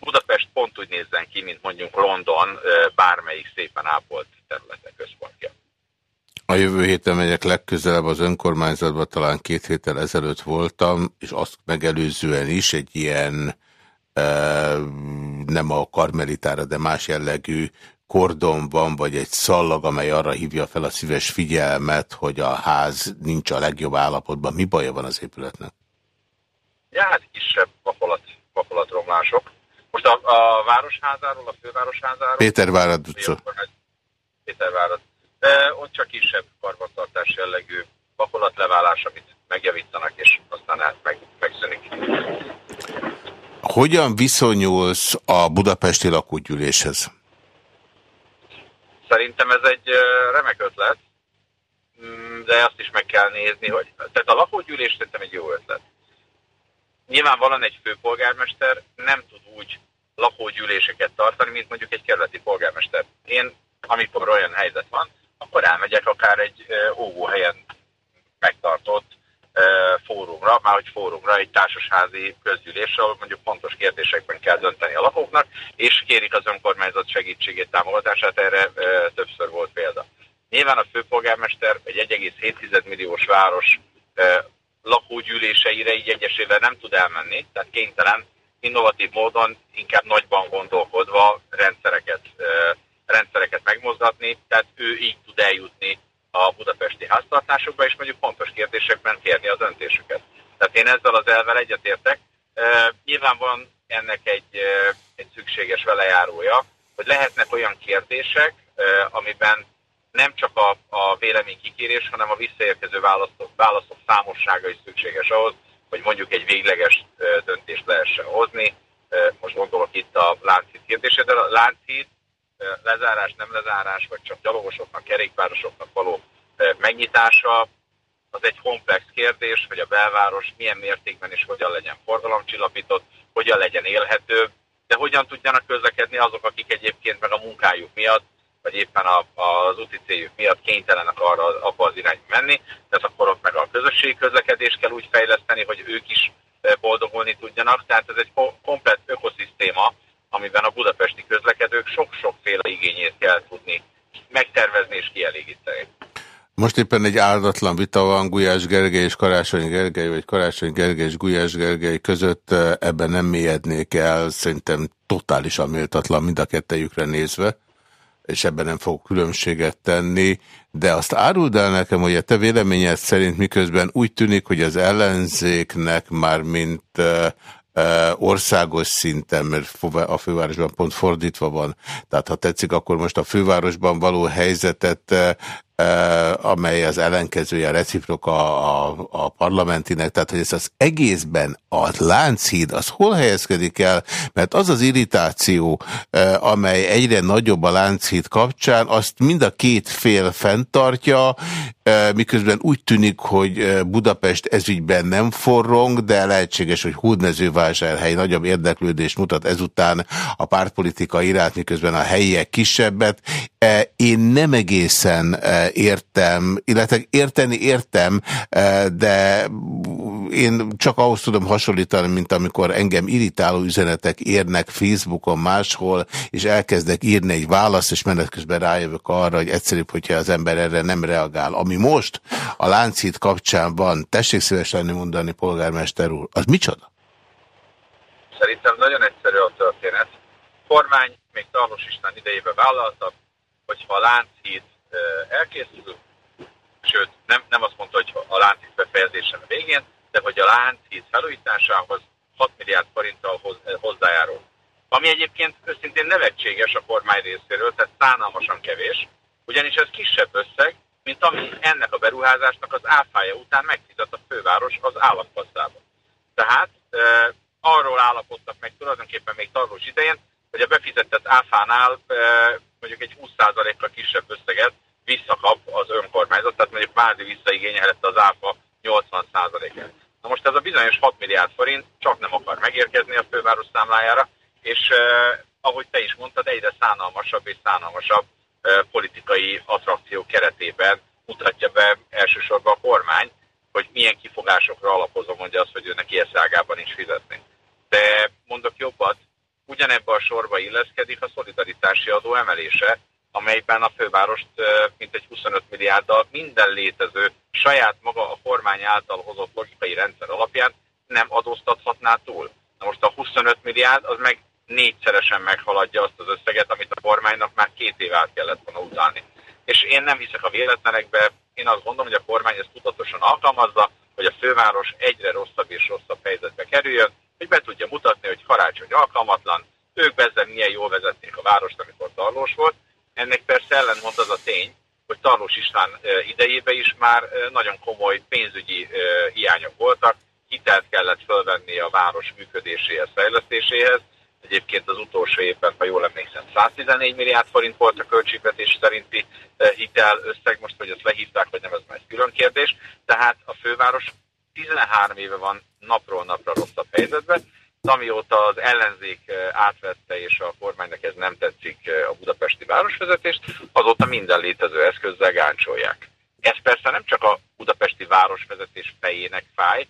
Budapest pont úgy nézzen ki, mint mondjuk London bármelyik szépen ápolt területek központja. A jövő héten megyek legközelebb az önkormányzatba, talán két héttel ezelőtt voltam, és azt megelőzően is egy ilyen nem a karmelitára, de más jellegű kordon van, vagy egy szallag, amely arra hívja fel a szíves figyelmet, hogy a ház nincs a legjobb állapotban. Mi baja van az épületnek? Ja, hát kisebb vakolat, vakolatromlások. Most a, a Városházáról, a Fővárosházáról... Pétervárad utca. Pétervárad. De ott csak kisebb karbantartás jellegű vakolatleválás, amit megjavítanak, és aztán meg, megszűnik. Hogyan viszonyulsz a budapesti lakógyűléshez? Szerintem ez egy remek ötlet, mm, de azt is meg kell nézni, hogy tehát a lakógyűlés szerintem egy jó ötlet. Nyilvánvalóan egy főpolgármester nem tud úgy lakógyűléseket tartani, mint mondjuk egy kerületi polgármester. Én, amikor olyan helyzet van, akkor elmegyek akár egy óvóhelyen megtartott fórumra, már hogy fórumra, egy társasházi közgyűlésre, ahol mondjuk fontos kérdésekben kell dönteni a lakóknak, és kérik az önkormányzat segítségét, támogatását, erre többször volt példa. Nyilván a főpolgármester egy 1,7 milliós város lakógyűléseire így egyesével nem tud elmenni, tehát kénytelen innovatív módon, inkább nagyban gondolkodva rendszereket, rendszereket megmozgatni, tehát ő így tud eljutni a budapesti háztartásokba, és mondjuk fontos kérdésekben kérni a döntésüket. Tehát én ezzel az elvel egyetértek. Nyilván van ennek egy, egy szükséges velejárója, hogy lehetnek olyan kérdések, amiben nem csak a, a véleménykikérés, hanem a visszaérkező válaszok, válaszok számossága is szükséges ahhoz, hogy mondjuk egy végleges döntést lehessen hozni. Most gondolok itt a Lánchíd kérdésére, de a Lánchíd lezárás, nem lezárás, vagy csak gyalogosoknak, kerékpárosoknak való megnyitása, az egy komplex kérdés, hogy a belváros milyen mértékben és hogyan legyen forgalomcsillapított, hogyan legyen élhető, de hogyan tudjanak közlekedni azok, akik egyébként meg a munkájuk miatt, vagy éppen a, az úti céljuk miatt kénytelenek arra abba az irányba menni, tehát akkor ott meg a közösségi közlekedést kell úgy fejleszteni, hogy ők is boldogulni tudjanak, tehát ez egy komplett ökoszisztéma, amiben a budapesti közlekedők sok-sokféle igényét kell tudni megtervezni és kielégíteni. Most éppen egy áldatlan vita van Gulyás Gergely és Karácsony Gergely, vagy Karácsony Gergely és Gulyás Gergely között, ebben nem mélyednék el, szerintem totálisan méltatlan mind a kettejükre nézve, és ebben nem fogok különbséget tenni, de azt áruld el nekem, hogy a te véleményed szerint miközben úgy tűnik, hogy az ellenzéknek már mint országos szinten, mert a fővárosban pont fordítva van. Tehát ha tetszik, akkor most a fővárosban való helyzetet amely az ellenkezője, a reciproka a, a parlamentinek, tehát hogy ez az egészben a Lánchíd, az hol helyezkedik el, mert az az irritáció, amely egyre nagyobb a Lánchíd kapcsán, azt mind a két fél fenntartja, miközben úgy tűnik, hogy Budapest ezügyben nem forrong, de lehetséges, hogy Hódmezővásárhely nagyobb érdeklődést mutat ezután a pártpolitika iránt, miközben a helyiek kisebbet. Én nem egészen értem, illetve érteni értem, de én csak ahhoz tudom hasonlítani, mint amikor engem irritáló üzenetek érnek Facebookon máshol, és elkezdek írni egy választ, és menet közben rájövök arra, hogy egyszerűbb, hogyha az ember erre nem reagál. Ami most a láncít kapcsán van, tessék szívesen mondani, polgármester úr, az micsoda? Szerintem nagyon egyszerű a történet. Kormány még Tarlós István idejében vállalta, hogyha a Lánchíd elkészül, sőt nem, nem azt mondta, hogy a Lánchíd befejezésen a végén, de hogy a Lánchíd felújításához 6 milliárd forinttal hoz, hozzájárul. Ami egyébként őszintén nevetséges a kormány részéről, tehát szánalmasan kevés, ugyanis ez kisebb összeg, mint ami ennek a beruházásnak az áfája után megfizet a főváros az államkasszában. Tehát e, arról állapodtak meg tulajdonképpen még tartós idején, hogy a befizetett áfánál e, mondjuk egy 20%-kal kisebb összeget visszakap az önkormányzat, tehát mondjuk Márdi visszaigényelhette az áfa 80%-et. Na most ez a bizonyos 6 milliárd forint csak nem akar megérkezni a főváros számlájára, és eh, ahogy te is mondtad, egyre szánalmasabb és szánalmasabb eh, politikai attrakció keretében mutatja be elsősorban a kormány, hogy milyen kifogásokra alapozom mondja azt, hogy őnek ilyen szágában is fizetni. De mondok jobbat, ugyanebben a sorba illeszkedik a szolidaritási adó emelése, amelyben a fővárost mintegy 25 milliárddal minden létező saját maga a kormány által hozott logikai rendszer alapján nem adóztathatná túl. Na most a 25 milliárd az meg négyszeresen meghaladja azt az összeget, amit a kormánynak már két év át kellett volna utalni. És én nem hiszek a véletlenekbe, én azt gondolom, hogy a kormány ezt tudatosan alkalmazza, hogy a főváros egyre rosszabb és rosszabb helyzetbe kerüljön, hogy be tudja mutatni, hogy karácsony alkalmatlan, ők bezzen milyen jól vezetnék a várost, amikor tarlós volt. Ennek persze ellentmond az a tény, hogy Tarlós István idejében is már nagyon komoly pénzügyi hiányok voltak, hitelt kellett fölvenni a város működéséhez, fejlesztéséhez. Egyébként az utolsó évben, ha jól emlékszem, 114 milliárd forint volt a költségvetés szerinti hitel összeg, most hogy ezt lehívták, vagy nem, ez már egy külön kérdés. Tehát a főváros 13 éve van napról napra rosszabb helyzetben, amióta az ellenzék átvette, és a kormánynak ez nem tetszik a budapesti városvezetést, azóta minden létező eszközzel gáncsolják. Ez persze nem csak a budapesti városvezetés fejének fáj,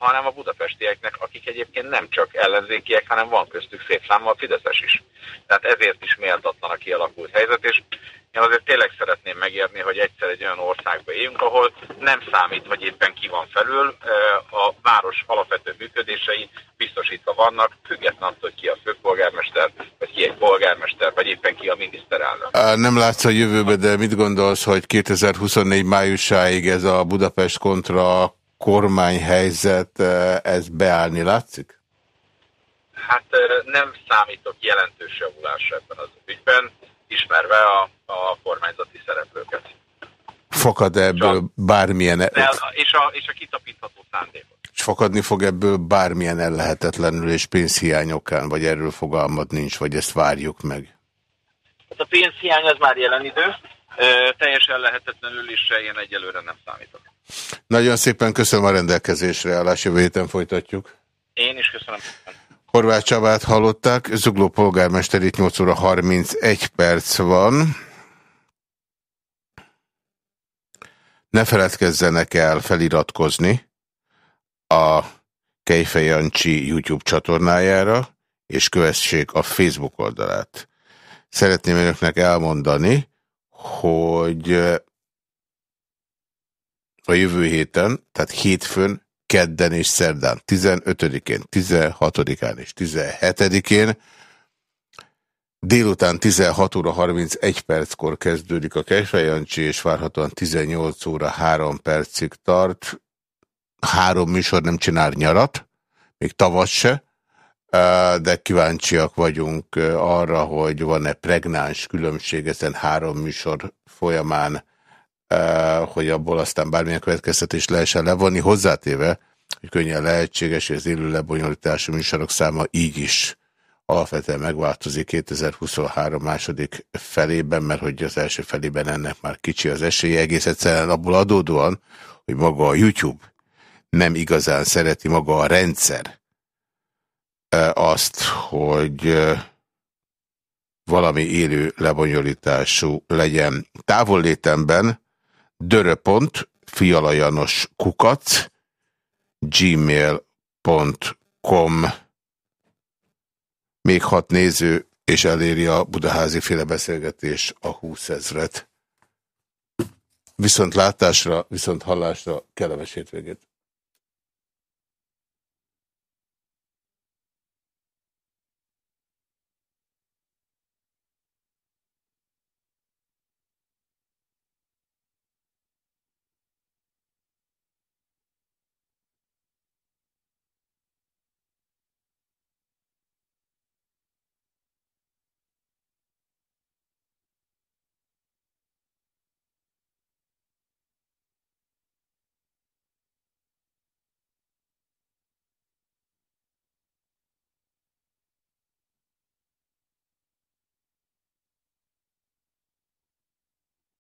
hanem a budapestieknek, akik egyébként nem csak ellenzékiek, hanem van köztük szép számmal Fideszes is. Tehát ezért is méltatlan a kialakult helyzet, és én azért tényleg szeretném megérni, hogy egyszer egy olyan országba éljünk, ahol nem számít, hogy éppen ki van felül, a város alapvető működései biztosítva vannak, független attól, hogy ki a főpolgármester, vagy ki egy polgármester, vagy éppen ki a miniszterelnök. Nem látsz a jövőbe, de mit gondolsz, hogy 2024 májusáig ez a Budapest kontra kormányhelyzet, ez beállni látszik? Hát nem számítok jelentős javulásra ebben az ügyben ismerve a, a kormányzati szereplőket. Fakad ebből Csak, bármilyen... De, és, a, és a kitapítható szándékot. És fakadni fog ebből bármilyen ellehetetlenül és pénzhiányokán, vagy erről fogalmat nincs, vagy ezt várjuk meg? Hát a pénzhiány az már jelen idő, Ö, teljesen lehetetlenül is én egyelőre nem számítok. Nagyon szépen köszönöm a rendelkezésre, állás jövő héten folytatjuk. Én is köszönöm. Horváth Csabát hallották, Zugló polgármester itt 8 óra 31 perc van. Ne feledkezzenek el feliratkozni a Kejfej Jancsi YouTube csatornájára, és kövessék a Facebook oldalát. Szeretném önöknek elmondani, hogy a jövő héten, tehát hétfőn kedden és szerdán, 15-én, 16-án és 17-én. Délután 16 óra 31 perckor kezdődik a Kejfejancsi, és várhatóan 18 óra 3 percig tart. Három műsor nem csinál nyarat, még tavasz se, de kíváncsiak vagyunk arra, hogy van-e pregnáns különbség ezen három műsor folyamán hogy abból aztán bármilyen következtetés lehessen levonni, hozzátéve, hogy könnyen lehetséges, hogy az élő lebonyolítású műsorok száma így is alapvetően megváltozik 2023 második felében, mert hogy az első felében ennek már kicsi az esélye, egész egyszerűen abból adódóan, hogy maga a YouTube nem igazán szereti maga a rendszer azt, hogy valami élő lebonyolítású legyen. Távollétemben döröpont, fialajanos kukac, gmail.com Még hat néző, és eléri a budaházi féle beszélgetés a 20 ezret. Viszont látásra, viszont hallásra kellemes hétvégét.